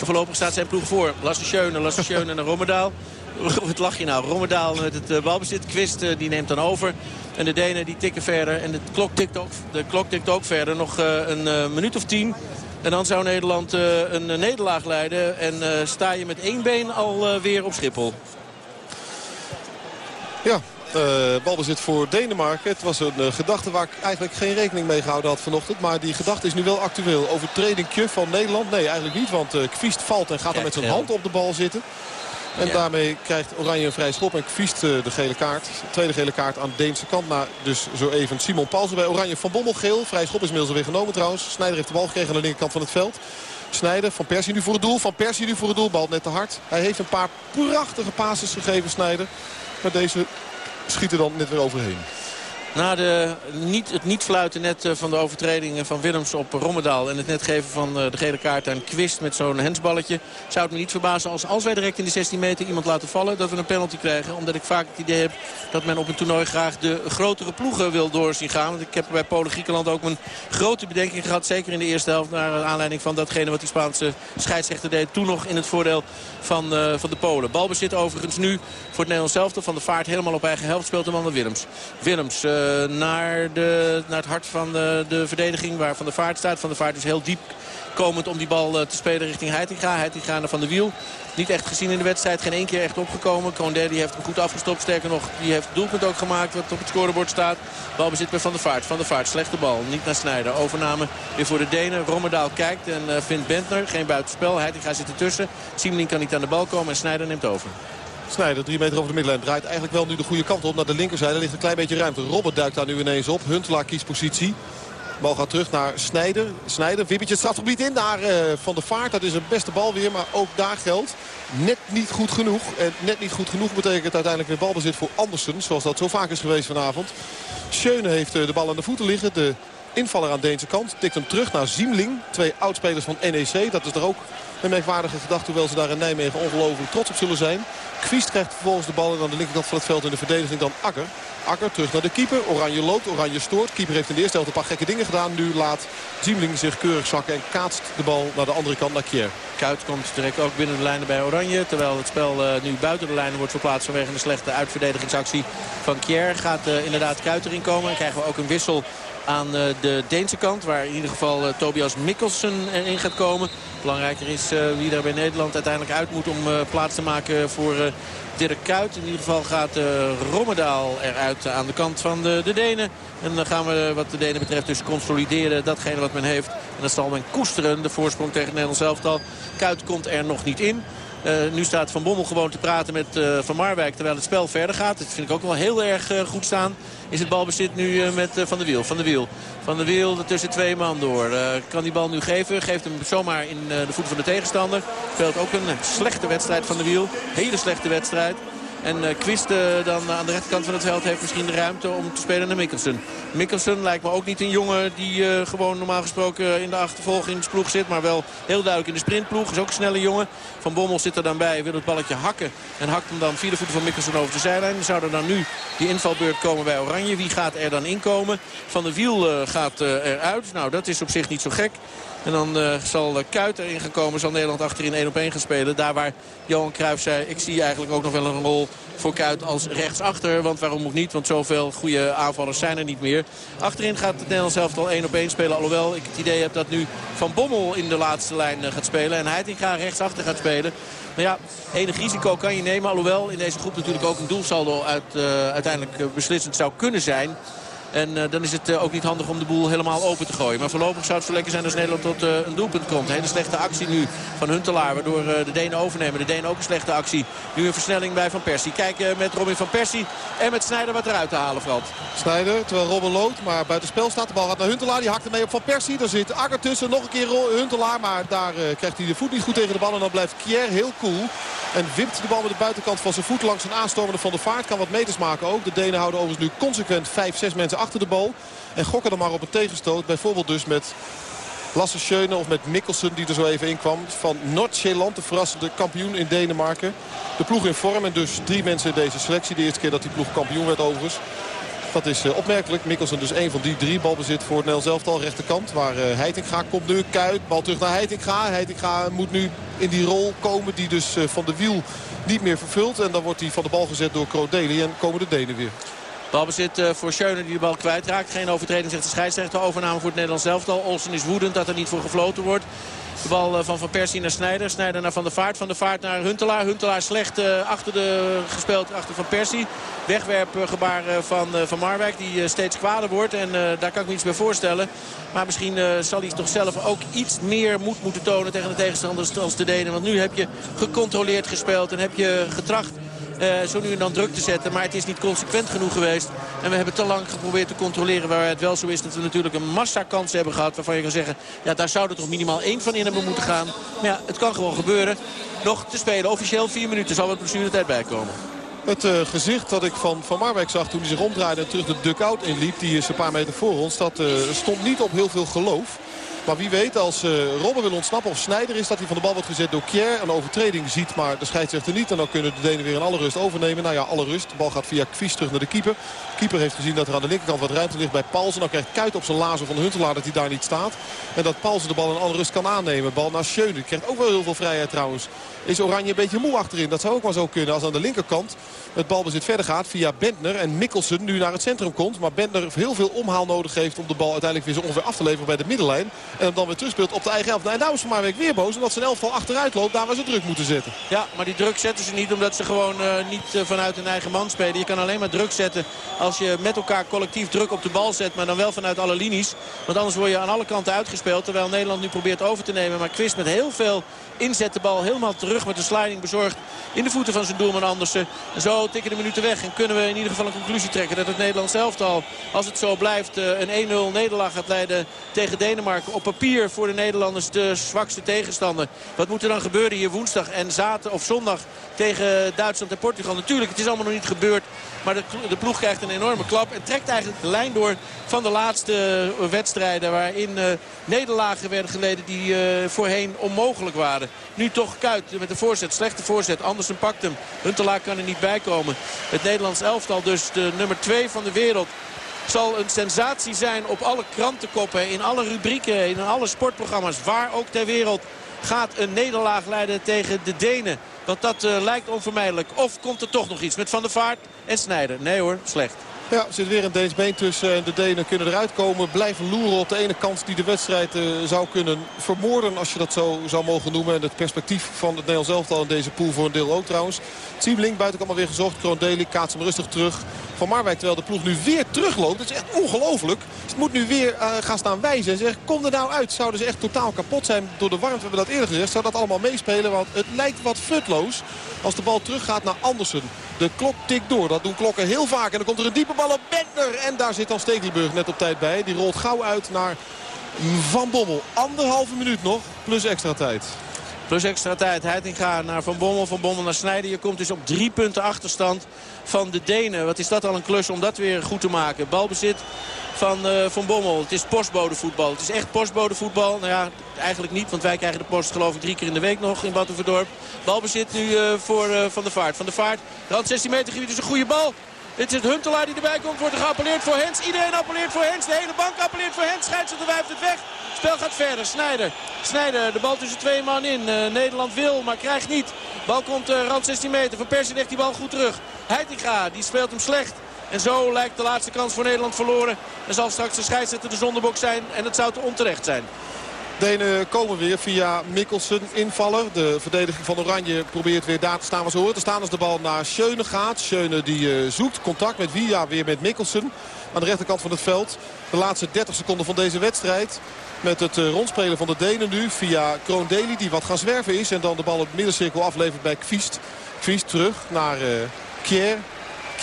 En voorlopig staat zijn ploeg voor. Lasse Schöne, Lasse Schöne Rommedaal. [LAUGHS] Wat lach je nou? Rommedaal met het balbezit. Quist die neemt dan over. En de Denen die tikken verder. En de klok tikt ook, de klok tikt ook verder. Nog een minuut of tien. En dan zou Nederland een nederlaag leiden. En sta je met één been alweer op Schiphol.
Ja, uh, balbezit voor Denemarken. Het was een uh, gedachte waar ik eigenlijk geen rekening mee gehouden had vanochtend. Maar die gedachte is nu wel actueel. Overtredingje van Nederland? Nee, eigenlijk niet. Want uh, Kviest valt en gaat er met zijn hand op de bal zitten. En daarmee krijgt Oranje een vrij schop en Kviest de gele kaart. tweede gele kaart aan de Deense kant. Maar dus zo even Simon Paulsen bij Oranje van Bommel geel. Vrij schop is inmiddels weer genomen trouwens. Snijder heeft de bal gekregen aan de linkerkant van het veld. Snijder, Van Persie nu voor het doel. Van Persie nu voor het doel. Bal net te hard. Hij heeft een paar prachtige passes gegeven, Snijder. Maar deze schiet er dan net weer overheen.
Na de, niet, het niet fluiten net eh, van de overtredingen van Willems op Rommedaal... en het net geven van eh, de gele kaart aan Quist met zo'n hensballetje... zou het me niet verbazen als, als wij direct in de 16 meter iemand laten vallen... dat we een penalty krijgen. Omdat ik vaak het idee heb dat men op een toernooi graag de grotere ploegen wil doorzien gaan. Want ik heb bij Polen-Griekenland ook mijn grote bedenking gehad. Zeker in de eerste helft naar aanleiding van datgene wat die Spaanse scheidsrechter deed. Toen nog in het voordeel van, uh, van de Polen. Balbezit overigens nu voor het Nederlands zelf. Van de Vaart helemaal op eigen helft speelt de man Willems. Willems... Eh, naar, de, naar het hart van de, de verdediging waar Van de Vaart staat. Van de Vaart is heel diep komend om die bal eh, te spelen richting Heitinga. Heitinga naar Van de Wiel. Niet echt gezien in de wedstrijd. Geen één keer echt opgekomen. Condé die heeft hem goed afgestopt. Sterker nog, die heeft het doelpunt ook gemaakt wat op het scorebord staat. Bal bezit bij Van der Vaart. Van der Vaart, slechte bal. Niet naar Snijder. Overname weer voor de Denen. Rommerdaal kijkt en uh, vindt Bentner. Geen buitenspel. Heitinga zit ertussen. Siemeling kan niet aan de bal komen en Snijder neemt over.
Snijder, drie meter over de middenlijn. Draait eigenlijk wel nu de goede kant op. Naar de linkerzijde ligt een klein beetje ruimte. Robert duikt daar nu ineens op. Huntelaar kiest positie. Bal gaat terug naar Snijder. Snijder, wippertje het strafgebied in. Naar uh, Van der Vaart. Dat is een beste bal weer. Maar ook daar geldt net niet goed genoeg. En net niet goed genoeg betekent uiteindelijk weer balbezit voor Andersen. Zoals dat zo vaak is geweest vanavond. Schöne heeft eh, de bal aan de voeten liggen. De invaller aan Deense kant. Tikt hem terug naar Ziemling. Twee oudspelers van NEC. Dat is er ook een merkwaardige gedachte. Hoewel ze daar in Nijmegen ongelooflijk trots op zullen zijn. Kviest krijgt vervolgens de bal en aan de linkerkant van het veld in de verdediging dan Akker. Akker terug naar de keeper. Oranje loopt, Oranje stoort. Keeper heeft in de eerste helft een paar gekke dingen gedaan. Nu laat Ziemling zich keurig zakken en kaatst de bal naar de andere kant naar Kier.
Kuit komt direct ook binnen de lijnen bij Oranje. Terwijl het spel uh, nu buiten de lijnen wordt verplaatst vanwege een slechte uitverdedigingsactie van Kier. Gaat uh, inderdaad Kuit erin komen. En krijgen we ook een wissel aan uh, de Deense kant. Waar in ieder geval Tobias Mikkelsen erin gaat komen. Belangrijker is wie daar bij Nederland uiteindelijk uit moet om plaats te maken voor Dirk Kuyt. In ieder geval gaat Rommedaal eruit aan de kant van de, de Denen. En dan gaan we wat de Denen betreft dus consolideren datgene wat men heeft. En dan zal men koesteren, de voorsprong tegen het Nederlands elftal. Kuit komt er nog niet in. Uh, nu staat Van Bommel gewoon te praten met uh, Van Marwijk terwijl het spel verder gaat. Dat vind ik ook wel heel erg uh, goed staan. Is het balbezit nu met Van der Wiel. Van der Wiel. Van der Wiel tussen twee man door. kan die bal nu geven. Geeft hem zomaar in de voet van de tegenstander. Speelt ook een slechte wedstrijd van de Wiel. Hele slechte wedstrijd. En uh, Quist uh, dan aan de rechterkant van het veld heeft misschien de ruimte om te spelen naar Mikkelsen. Mikkelsen lijkt me ook niet een jongen die uh, gewoon normaal gesproken in de achtervolgingsploeg zit. Maar wel heel duidelijk in de sprintploeg. Is ook een snelle jongen. Van Bommel zit er dan bij. Wil het balletje hakken. En hakt hem dan via de voeten van Mikkelsen over de zijlijn. Zou er dan nu die invalbeurt komen bij Oranje. Wie gaat er dan inkomen? Van der Wiel gaat eruit. Nou, dat is op zich niet zo gek. En dan uh, zal Kuit erin gaan komen. Zal Nederland achterin 1 op 1 gaan spelen. Daar waar Johan Cruijff zei, ik zie eigenlijk ook nog wel een rol voor Kuit als rechtsachter. Want waarom ook niet? Want zoveel goede aanvallers zijn er niet meer. Achterin gaat het Nederlands zelf al 1 op 1 spelen. Alhoewel ik het idee heb dat nu Van Bommel in de laatste lijn eh, gaat spelen. En Heitinga rechtsachter gaat spelen. Maar ja, enig risico kan je nemen. Alhoewel in deze groep natuurlijk ook een doelsaldo uit, uiteindelijk beslissend zou kunnen zijn. En uh, dan is het uh, ook niet handig om de boel helemaal open te gooien. Maar voorlopig zou het zo lekker zijn als Nederland tot uh, een doelpunt komt. Hele slechte actie nu van Huntelaar. Waardoor de Denen overnemen. De Denen ook een slechte actie. Nu een versnelling bij Van Persie. Kijken met Robin van Persie. En met Snijder wat eruit te halen, Frans.
Snijder, terwijl Robin loopt. Maar buitenspel staat. De bal gaat naar Huntelaar. Die hakt ermee op Van Persie. Daar zit Akker tussen. Nog een keer Huntelaar. Maar daar krijgt hij de voet niet goed tegen de bal. En dan blijft Kier heel cool. En wipt de bal met de buitenkant van zijn voet langs een aanstormende van de vaart. Kan wat meters maken ook. De Denen houden overigens nu consequent 5-6 mensen achter de bal. En gokken er maar op een tegenstoot. Bijvoorbeeld dus met Lasse Schöne of met Mikkelsen die er zo even in kwam. Van Noord-Zeeland, de verrassende kampioen in Denemarken. De ploeg in vorm en dus drie mensen in deze selectie. De eerste keer dat die ploeg kampioen werd overigens. Dat is uh, opmerkelijk. Mikkelsen dus een van die drie. Balbezit voor het Nederlands elftal rechterkant. Waar uh, Heitinga komt nu. Kuit. Bal terug naar Heitinga. Heitinga moet nu in die rol komen. Die dus uh, van de wiel niet meer vervult. En dan wordt hij van de bal gezet door Kroodeli. En komen de Denen weer.
Balbezit voor Schöne die de bal kwijtraakt. Geen overtreding zegt de scheidsrechter. Overname voor het Nederlands elftal. Olsen is woedend dat er niet voor gefloten wordt. De bal uh, van Van Persie naar Snijder. Snijder naar Van der Vaart. Van der Vaart naar Huntelaar. Huntelaar slecht uh, achter de, gespeeld achter Van Persie. Wegwerpgebaar van, van Marwijk die steeds kwader wordt. En daar kan ik me iets bij voorstellen. Maar misschien zal hij toch zelf ook iets meer moed moeten tonen tegen de tegenstanders als de Denen. Want nu heb je gecontroleerd gespeeld en heb je getracht zo nu en dan druk te zetten. Maar het is niet consequent genoeg geweest. En we hebben te lang geprobeerd te controleren. Waar het wel zo is dat we natuurlijk een massa kansen hebben gehad. Waarvan je kan zeggen, ja, daar zou er toch minimaal één van in hebben moeten gaan. Maar ja, het kan gewoon gebeuren. Nog te spelen. Officieel vier minuten zal er tijd bij komen.
Het uh, gezicht dat ik van Van Marwijk zag toen hij zich omdraaide en terug de dugout inliep. Die is een paar meter voor ons. Dat uh, stond niet op heel veel geloof. Maar wie weet als uh, Robben wil ontsnappen of Snijder is dat hij van de bal wordt gezet door Kier. Een overtreding ziet maar de scheidsrechter niet. En dan kunnen de Denen weer in alle rust overnemen. Nou ja, alle rust. De bal gaat via Kvies terug naar de keeper. De keeper heeft gezien dat er aan de linkerkant wat ruimte ligt bij Paulsen. Dan krijgt Kuit op zijn lazer van Huntelaar dat hij daar niet staat. En dat Paulsen de bal in alle rust kan aannemen. Bal naar Schöne. Die krijgt ook wel heel veel vrijheid trouwens. Is Oranje een beetje moe achterin. Dat zou ook wel zo kunnen als aan de linkerkant het balbezit verder gaat via Bentner. En Mikkelsen nu naar het centrum komt. Maar Bentner heel veel omhaal nodig heeft om de bal uiteindelijk weer zo ongeveer af te leveren bij de middenlijn. En hem dan weer terugspeelt op de eigen helft. Nou, en nou is Van Marwijk weer boos. Omdat zijn elftal achteruit loopt. Daar waar ze druk moeten zetten.
Ja, maar die druk zetten ze niet omdat ze gewoon uh, niet uh, vanuit hun eigen man spelen. Je kan alleen maar druk zetten als je met elkaar collectief druk op de bal zet. Maar dan wel vanuit alle linies. Want anders word je aan alle kanten uitgespeeld. Terwijl Nederland nu probeert over te nemen. Maar Quist met heel veel inzet de bal helemaal terug met de sliding bezorgd in de voeten van zijn doelman Andersen. En zo tikken de minuten weg en kunnen we in ieder geval een conclusie trekken dat het Nederlands elftal, als het zo blijft, eh, een 1-0 nederlaag gaat leiden tegen Denemarken. Op papier voor de Nederlanders de zwakste tegenstander. Wat moet er dan gebeuren hier woensdag en zaterdag of zondag tegen Duitsland en Portugal? Natuurlijk, het is allemaal nog niet gebeurd. Maar de, ploeg krijgt een enorme klap. En trekt eigenlijk de lijn door van de laatste wedstrijden. Waarin uh, nederlagen werden geleden die voorheen onmogelijk waren. Nu toch Kuit met de voorzet. Slechte voorzet. Andersen pakt hem. Huntelaar kan er niet bij komen. Het Nederlands elftal dus de nummer 2 van de wereld zal een sensatie zijn op alle krantenkoppen, in alle rubrieken, in alle sportprogramma's, waar ook ter wereld gaat een nederlaag leiden tegen de Denen. Want dat uh, lijkt onvermijdelijk. Of komt er toch nog iets met Van der Vaart en Snijder? Nee hoor, slecht.
Ja, zit weer een Deens been tussen. En de Denen kunnen eruit komen. Blijven loeren op de ene kans die de wedstrijd uh, zou kunnen vermoorden. Als je dat zo zou mogen noemen. En het perspectief van het Nederlands elftal in deze pool voor een deel ook trouwens. Siebling buiten allemaal weer gezocht. Kroon Deli kaatst hem rustig terug. Van Marwijk terwijl de ploeg nu weer terugloopt. Dat is echt ongelooflijk. Ze moet nu weer uh, gaan staan wijzen. En zeggen, kom er nou uit. Zouden ze echt totaal kapot zijn door de warmte. We hebben dat eerder gezegd. Zou dat allemaal meespelen. Want het lijkt wat futloos als de bal teruggaat naar Andersen. De klok tikt door. Dat doen klokken heel vaak. En dan komt er een diepe bal op Bender. En daar zit dan Stekelenburg net op tijd bij. Die rolt gauw uit naar Van Bommel. Anderhalve minuut nog. Plus extra tijd.
Plus extra tijd. Heitinga naar Van Bommel. Van Bommel naar Snijder. Je komt dus op drie punten achterstand van de Denen. Wat is dat al een klus om dat weer goed te maken. Balbezit van uh, Van Bommel. Het is postbodevoetbal. Het is echt postbodevoetbal. Nou ja, eigenlijk niet. Want wij krijgen de post geloof ik drie keer in de week nog in Battenverdorp. Balbezit nu uh, voor uh, Van der Vaart. Van der Vaart. Rand 16 meter gebied is een goede bal. Het is het Huntelaar die erbij komt. Wordt er geappelleerd voor Hens. Iedereen appelleert voor Hens. De hele bank appelleert voor Hens. Scheidsrechter wijft het weg. Spel gaat verder. Snijder. Snijder. De bal tussen twee man in. Uh, Nederland wil, maar krijgt niet. Bal komt uh, rand 16 meter. Van Persie legt die bal goed terug. Heitinga. Die speelt hem slecht. En zo lijkt de laatste kans voor Nederland verloren. Er zal straks de scheidsrechter de zondebok zijn. En het zou te onterecht zijn.
Denen komen weer via Mikkelsen invaller. De verdediging van Oranje probeert weer daar te staan waar ze horen te staan als de bal naar Schöne gaat. Schöne die uh, zoekt contact met wie? Ja, weer met Mikkelsen. Aan de rechterkant van het veld. De laatste 30 seconden van deze wedstrijd. Met het uh, rondspelen van de Denen nu via Kroon Deli die wat gaan zwerven is. En dan de bal op de middencirkel aflevert bij Kviest. Kviest terug naar uh, Kier.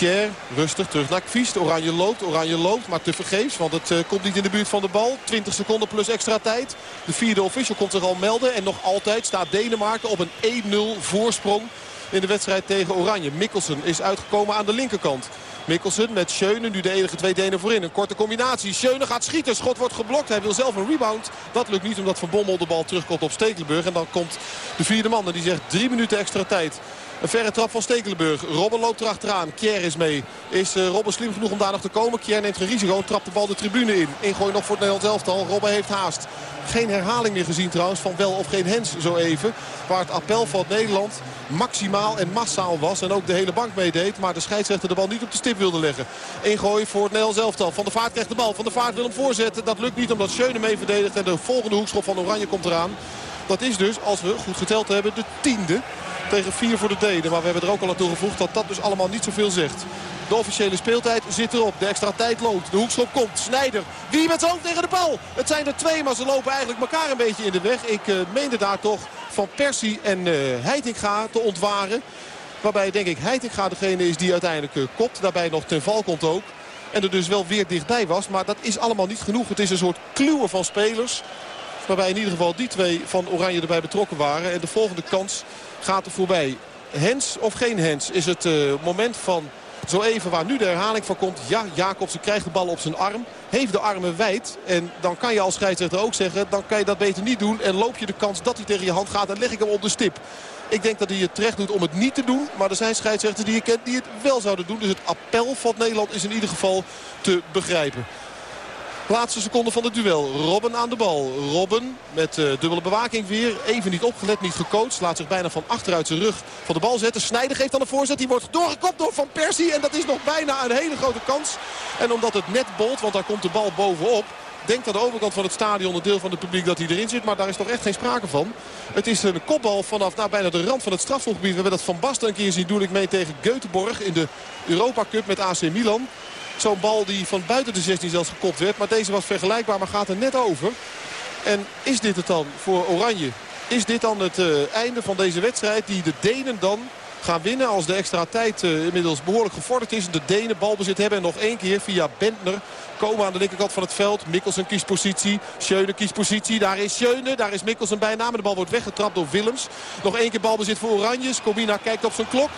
Kier rustig terug naar Kviest. Oranje loopt, Oranje loopt, maar te vergeefs. Want het uh, komt niet in de buurt van de bal. 20 seconden plus extra tijd. De vierde official komt zich al melden. En nog altijd staat Denemarken op een 1-0 voorsprong in de wedstrijd tegen Oranje. Mikkelsen is uitgekomen aan de linkerkant. Mikkelsen met Schöne, nu de enige twee Denen voorin. Een korte combinatie. Schöne gaat schieten. Schot wordt geblokt. Hij wil zelf een rebound. Dat lukt niet omdat Van Bommel de bal terugkomt op Stekelenburg. En dan komt de vierde man en die zegt drie minuten extra tijd. Een verre trap van Stekelenburg. Robben loopt erachteraan. Kier is mee. Is uh, Robben slim genoeg om daar nog te komen? Kier neemt geen risico trapt de bal de tribune in. Ingooi nog voor het Nederlands elftal. Robben heeft haast. Geen herhaling meer gezien trouwens van wel of geen hens zo even. Waar het appel van Nederland maximaal en massaal was. En ook de hele bank meedeed. Maar de scheidsrechter de bal niet op de stip wilde leggen. Ingooi voor het Nederlands elftal. Van de Vaart krijgt de bal. Van de Vaart wil hem voorzetten. Dat lukt niet omdat Schöne mee verdedigt. En de volgende hoekschop van Oranje komt eraan. Dat is dus, als we goed geteld hebben, de tiende tegen vier voor de Denen. Maar we hebben er ook al aan toegevoegd dat dat dus allemaal niet zoveel zegt. De officiële speeltijd zit erop. De extra tijd loopt. De hoekschop komt. Snijder. Wie met zijn hoofd tegen de bal? Het zijn er twee, maar ze lopen eigenlijk elkaar een beetje in de weg. Ik uh, meende daar toch van Persie en uh, Heitinga te ontwaren. Waarbij denk ik Heitinga degene is die uiteindelijk uh, kopt. Daarbij nog ten val komt ook. En er dus wel weer dichtbij was. Maar dat is allemaal niet genoeg. Het is een soort kluwen van spelers. Waarbij in ieder geval die twee van Oranje erbij betrokken waren. En de volgende kans gaat er voorbij. Hens of geen Hens is het uh, moment van zo even waar nu de herhaling van komt. Ja, Jacobsen krijgt de bal op zijn arm. Heeft de armen wijd. En dan kan je als scheidsrechter ook zeggen... dan kan je dat beter niet doen. En loop je de kans dat hij tegen je hand gaat. En leg ik hem op de stip. Ik denk dat hij het terecht doet om het niet te doen. Maar er zijn scheidsrechters die je kent die het wel zouden doen. Dus het appel van Nederland is in ieder geval te begrijpen. Laatste seconde van het duel. Robben aan de bal. Robben met uh, dubbele bewaking weer. Even niet opgelet, niet gecoacht. Laat zich bijna van achteruit zijn rug van de bal zetten. Snijder geeft dan een voorzet. Die wordt doorgekopt door Van Persie. En dat is nog bijna een hele grote kans. En omdat het net bolt, want daar komt de bal bovenop denkt aan de overkant van het stadion een deel van het publiek dat hij erin zit. Maar daar is toch echt geen sprake van. Het is een kopbal vanaf nou, bijna de rand van het strafvolgebied. We hebben dat Van Basten een keer zien doen. Ik mee tegen Göteborg in de Europa Cup met AC Milan. Zo'n bal die van buiten de 16 zelfs gekopt werd. Maar deze was vergelijkbaar, maar gaat er net over. En is dit het dan voor Oranje? Is dit dan het uh, einde van deze wedstrijd die de Denen dan gaan winnen als de extra tijd uh, inmiddels behoorlijk gevorderd is. De Denen balbezit hebben en nog één keer via Bentner komen aan de linkerkant van het veld. Mikkelsen kiest positie. Schöne kiest positie. Daar is Schöne. Daar is Mikkelsen bijna. Maar de bal wordt weggetrapt door Willems. Nog één keer balbezit voor Oranjes. Comina kijkt op zijn klok.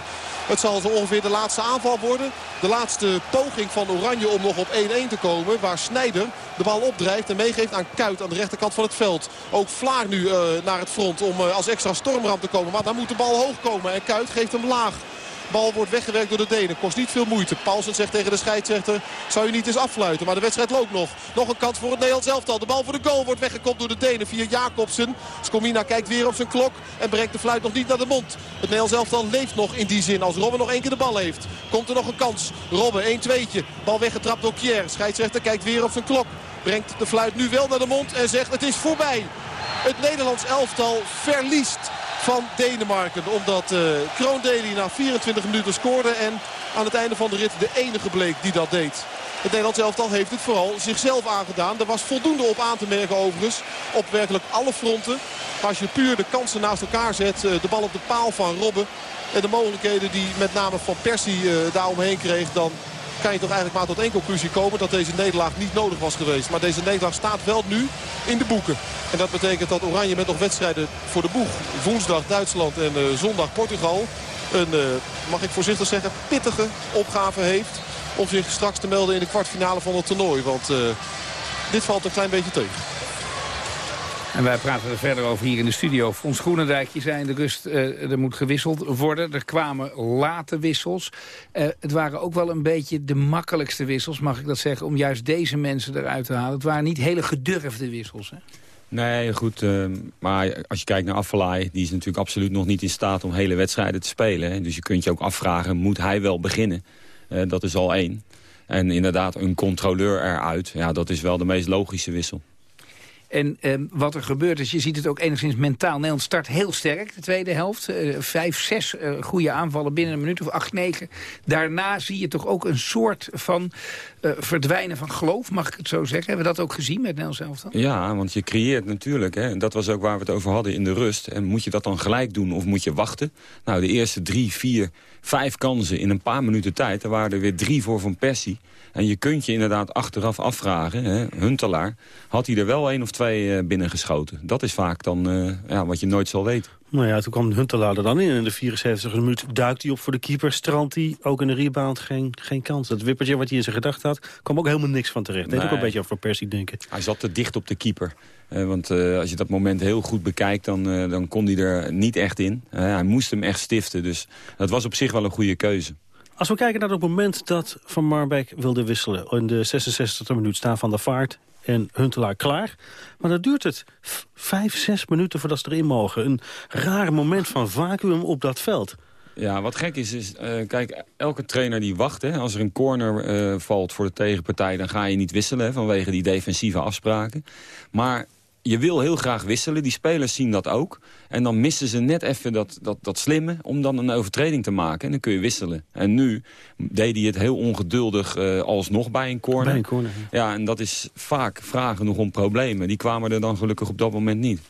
Het zal zo ongeveer de laatste aanval worden. De laatste poging van Oranje om nog op 1-1 te komen. Waar Snijder de bal opdrijft en meegeeft aan Kuit aan de rechterkant van het veld. Ook Vlaar nu uh, naar het front om uh, als extra stormram te komen. Maar dan moet de bal hoog komen en Kuit geeft hem laag. Bal wordt weggewerkt door de Denen. Kost niet veel moeite. Paulsen zegt tegen de scheidsrechter. Zou je niet eens afluiten. Maar de wedstrijd loopt nog. Nog een kans voor het Nederlands elftal. De bal voor de goal wordt weggekopt door de Denen via Jacobsen. Skomina kijkt weer op zijn klok. En brengt de fluit nog niet naar de mond. Het Nederlands elftal leeft nog in die zin. Als Robben nog één keer de bal heeft. Komt er nog een kans. Robben 1-2'tje. Bal weggetrapt door Kier. Scheidsrechter kijkt weer op zijn klok. Brengt de fluit nu wel naar de mond. En zegt het is voorbij. Het Nederlands elftal verliest van Denemarken. Omdat uh, na 24 minuten scoorde en aan het einde van de rit de enige bleek die dat deed. Het Nederlands elftal heeft het vooral zichzelf aangedaan. Er was voldoende op aan te merken overigens. Op werkelijk alle fronten. Maar als je puur de kansen naast elkaar zet. Uh, de bal op de paal van Robben. En de mogelijkheden die met name Van Persie uh, daaromheen kreeg. Dan kan je toch eigenlijk maar tot één conclusie komen dat deze nederlaag niet nodig was geweest. Maar deze nederlaag staat wel nu in de boeken. En dat betekent dat Oranje met nog wedstrijden voor de boeg. Woensdag Duitsland en uh, zondag Portugal. Een, uh, mag ik voorzichtig zeggen, pittige opgave heeft. Om zich straks te melden in de kwartfinale van het toernooi. Want uh, dit valt een klein beetje tegen.
En wij praten er verder over hier in de studio. Fons Groenendijk, in de rust, uh, er moet gewisseld worden. Er kwamen late wissels. Uh, het waren ook wel een beetje de makkelijkste wissels, mag ik dat zeggen... om juist deze mensen eruit te halen. Het waren niet hele gedurfde wissels, hè?
Nee, goed. Uh, maar als je kijkt naar Affalay, die is natuurlijk absoluut nog niet in staat om hele wedstrijden te spelen. Hè. Dus je kunt je ook afvragen, moet hij wel beginnen? Dat is al één. En inderdaad, een controleur eruit, ja, dat is wel de meest logische wissel.
En um, wat er gebeurt is, je ziet het ook enigszins mentaal. Nederland start heel sterk, de tweede helft. Uh, vijf, zes uh, goede aanvallen binnen een minuut of acht, negen. Daarna zie je toch ook een soort van uh, verdwijnen van geloof, mag ik het zo zeggen. Hebben we dat ook gezien met Nederland zelf dan?
Ja, want je creëert natuurlijk, hè, en dat was ook waar we het over hadden in de rust. En moet je dat dan gelijk doen of moet je wachten? Nou, de eerste drie, vier, vijf kansen in een paar minuten tijd. Er waren er weer drie voor Van Persie. En je kunt je inderdaad achteraf afvragen, hè, Huntelaar, had hij er wel één of twee 2 binnengeschoten. Dat is vaak dan ja, wat je nooit zal weten.
Nou ja, toen kwam Huntelaar er dan in. In de 74e minuut duikt hij op voor de keeper. Strandt hij, ook in de rebound, geen, geen kans. Dat wippertje wat hij in zijn gedacht had, kwam ook helemaal niks van terecht. Nee. Deed ook een beetje over Persie denken.
Hij zat te dicht op de keeper. Uh, want uh, als je dat moment heel goed bekijkt, dan, uh, dan kon hij er niet echt in. hij moest hem echt stiften, dus dat was op zich wel een goede keuze.
Als we kijken naar het moment dat Van Marbeek wilde wisselen... in de 66e minuut staan Van de Vaart en Huntelaar klaar. Maar dan duurt het vijf, zes minuten voordat ze erin mogen. Een raar moment van vacuüm op dat veld.
Ja, wat gek is, is uh, kijk, elke trainer die wacht. Hè, als er een corner uh, valt voor de tegenpartij... dan ga je niet wisselen vanwege die defensieve afspraken. Maar je wil heel graag wisselen. Die spelers zien dat ook. En dan missen ze net even dat, dat, dat slimme om dan een overtreding te maken. En dan kun je wisselen. En nu deed hij het heel ongeduldig uh, alsnog bij een corner.
Bij een corner.
Ja, en dat is vaak vragen nog om problemen. Die kwamen er dan gelukkig op dat moment niet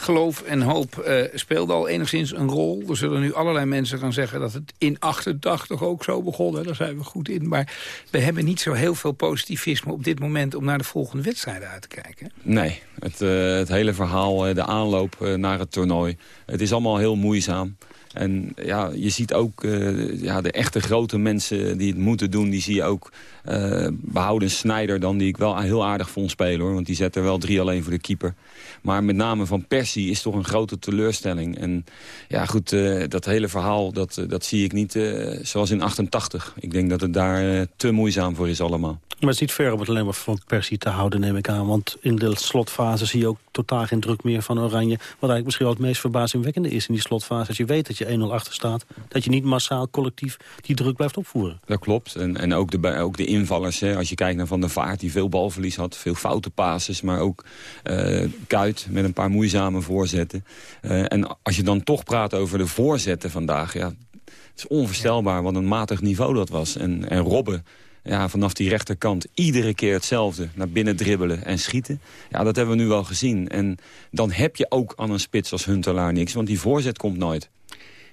geloof en hoop uh, speelde al enigszins een rol. Er zullen nu allerlei mensen gaan zeggen dat het in 88 ook zo begon. Daar zijn we goed in. Maar we hebben niet zo heel veel positivisme op dit moment... om naar de volgende wedstrijden uit te kijken.
Nee, het, uh, het hele verhaal, uh, de aanloop naar het toernooi... het is allemaal heel moeizaam. En ja, je ziet ook uh, ja, de echte grote mensen die het moeten doen... die zie je ook uh, behouden Snijder dan, die ik wel heel aardig vond spelen. hoor, Want die zet er wel drie alleen voor de keeper. Maar met name van Persie is toch een grote teleurstelling. En ja, goed, uh, dat hele verhaal, dat, dat zie ik niet zoals in 88. Ik denk dat het daar te moeizaam voor is allemaal.
Maar het is niet ver om het alleen maar van Persie te houden, neem ik aan. Want in de slotfase zie je ook totaal geen druk meer van Oranje. Wat eigenlijk misschien wel het meest verbazingwekkende is in die slotfase. Als je weet dat je 1-0 achter staat, dat je niet massaal collectief die druk blijft opvoeren.
Dat klopt. En, en ook, de, ook de invallers, hè. als je kijkt naar Van der Vaart... die veel balverlies had, veel foute passes... maar ook uh, Kuit met een paar moeizame voorzetten. Uh, en als je dan toch praat over de voorzetten vandaag... Ja, het is onvoorstelbaar wat een matig niveau dat was. En, en Robben ja, vanaf die rechterkant iedere keer hetzelfde. Naar binnen dribbelen en schieten. Ja, dat hebben we nu wel gezien. En dan heb je ook aan een spits als Huntelaar niks. Want die voorzet komt nooit.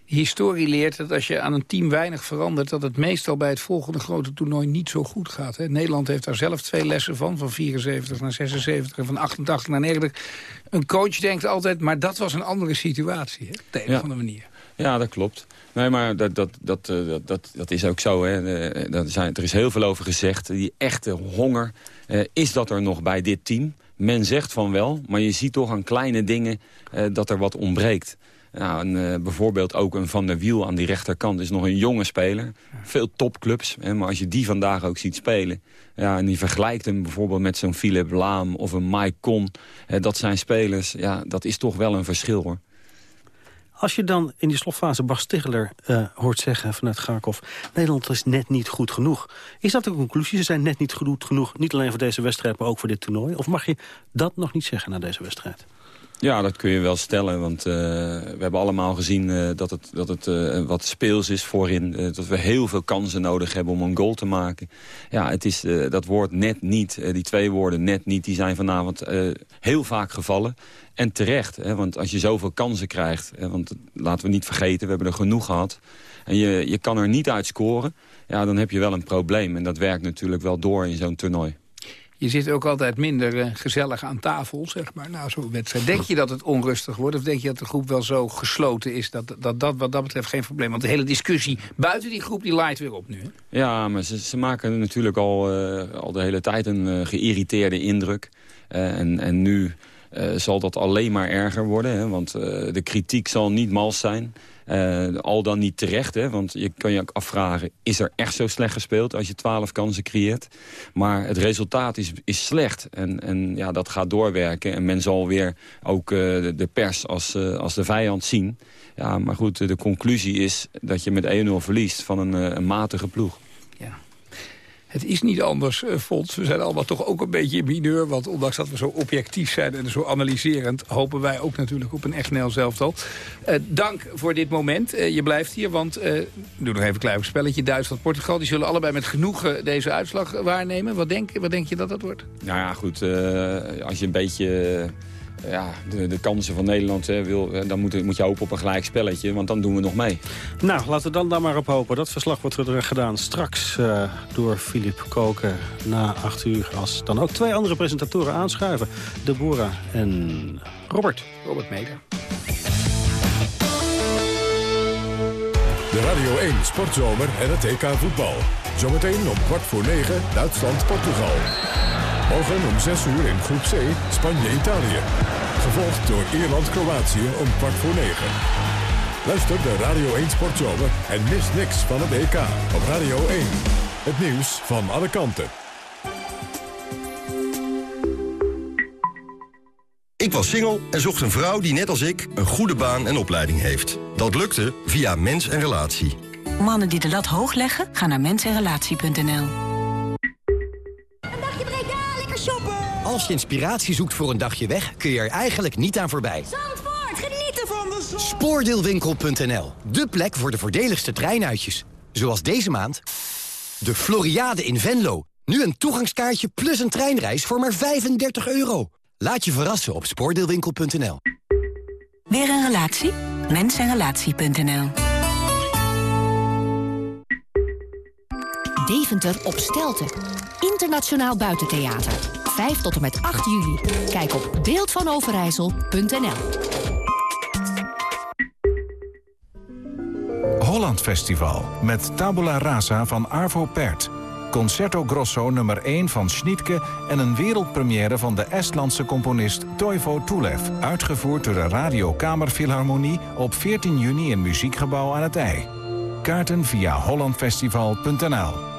Historie leert dat als je aan een team weinig verandert... dat het meestal bij het volgende grote toernooi niet zo goed gaat. Hè? Nederland heeft daar zelf twee lessen van. Van 74 naar 76 en van 88 naar 90. Een coach denkt altijd, maar dat was een andere situatie. Hè? Op de een of andere manier.
Ja, dat klopt. Nee, maar dat, dat, dat, dat, dat, dat is ook zo. Hè. Er, zijn, er is heel veel over gezegd. Die echte honger, eh, is dat er nog bij dit team? Men zegt van wel, maar je ziet toch aan kleine dingen eh, dat er wat ontbreekt. Nou, bijvoorbeeld ook een Van der Wiel aan die rechterkant is nog een jonge speler. Veel topclubs, hè, maar als je die vandaag ook ziet spelen... Ja, en die vergelijkt hem bijvoorbeeld met zo'n Philip Laam of een Mike Con... dat zijn spelers, ja, dat is toch wel een verschil hoor.
Als je dan in die slotfase Bas Stigler uh, hoort zeggen vanuit Garkov... Nederland is net niet goed genoeg. Is dat de conclusie? Ze zijn net niet goed genoeg, niet alleen voor deze wedstrijd... maar ook voor dit toernooi? Of mag je dat nog niet zeggen na deze wedstrijd?
Ja, dat kun je wel stellen. Want uh, we hebben allemaal gezien uh, dat het, dat het uh, wat speels is voorin. dat we heel veel kansen nodig hebben om een goal te maken. Ja, het is dat woord net niet. die twee woorden net niet, die zijn vanavond heel vaak gevallen. En terecht, hè, want als je zoveel kansen krijgt... Hè, want laten we niet vergeten, we hebben er genoeg gehad... en je, je kan er niet uit scoren, ja, dan heb je wel een probleem. En dat werkt natuurlijk wel door in zo'n toernooi.
Je zit ook altijd minder uh, gezellig aan tafel, zeg maar, na zo'n wedstrijd. Denk je dat het onrustig wordt? Of denk je dat de groep wel zo gesloten is dat dat, dat wat dat betreft geen probleem? Want de hele discussie buiten die groep, die laait weer op nu?
Ja, maar ze, ze maken natuurlijk al, uh, al de hele tijd een uh, geïrriteerde indruk. en, en nu zal dat alleen maar erger worden. Hè? Want de kritiek zal niet mals zijn. Uh, al dan niet terecht, hè? want je kan je ook afvragen... is er echt zo slecht gespeeld als je twaalf kansen creëert? Maar het resultaat is, is slecht. En, en ja, dat gaat doorwerken. En men zal weer ook de, de, pers als, als de vijand zien. Ja, maar goed, de conclusie is dat je met 1-0 verliest van een, een matige ploeg.
Het is niet anders, Fons. We zijn allemaal toch ook een beetje in mineur. Want ondanks dat we zo objectief zijn en zo analyserend... hopen wij ook natuurlijk op een echt Nel zelftal. Uh, dank voor dit moment. Uh, je blijft hier, want... doe nog even een klein spelletje. Duitsland-Portugal. Die zullen allebei met genoegen deze uitslag waarnemen. Wat denk, wat denk je dat dat wordt?
Nou ja, goed. als je een beetje ja, de, de kansen van Nederland, hè, wil, dan moet, moet je hopen op een gelijk spelletje. Want dan doen we nog mee.
Nou, laten we dan daar maar op hopen. Dat verslag wordt er gedaan straks uh, door Filip Koken na acht uur. Als dan ook twee andere presentatoren aanschuiven. Deborah en Robert.
Robert Meder.
De Radio 1 Sportzomer en het EK voetbal. Zometeen om kwart voor negen Duitsland-Portugal. Morgen om 6 uur in groep C Spanje-Italië. Gevolgd door Ierland-Kroatië om kwart voor negen. Luister de Radio 1 Sportzomer en mis niks van het EK op Radio 1. Het nieuws van alle kanten.
Ik was single en zocht een vrouw die net als ik een goede baan en opleiding heeft. Dat lukte via Mens en Relatie.
Mannen die de lat hoog leggen, gaan naar mensenrelatie.nl.
Als je inspiratie zoekt voor een dagje weg, kun je er eigenlijk niet aan voorbij.
Zandvoort, genieten van de zon.
Spoordeelwinkel.nl, de plek voor de voordeligste treinuitjes. Zoals deze maand de Floriade in Venlo. Nu een toegangskaartje plus een treinreis voor maar 35 euro. Laat je verrassen op spoordeelwinkel.nl.
Weer een relatie? Mensenrelatie.nl
Deventer op Stelten. Internationaal Buitentheater. 5 tot en met 8 juli. Kijk op beeldvanoverijssel.nl
Holland Festival met Tabula Rasa van Arvo Pärt. Concerto Grosso nummer 1 van Schnittke en een wereldpremière van de Estlandse componist Toivo Tulev. Uitgevoerd door de Radio Kamerfilharmonie op 14 juni in Muziekgebouw aan het IJ. Kaarten via hollandfestival.nl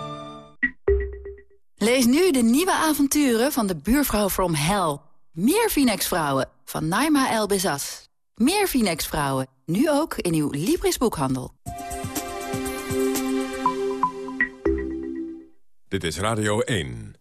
Lees nu de nieuwe avonturen van de buurvrouw from hell. Meer Phoenix-vrouwen van Naima El Bezas. Meer Phoenix-vrouwen, nu ook in uw Libris-boekhandel.
Dit is Radio 1.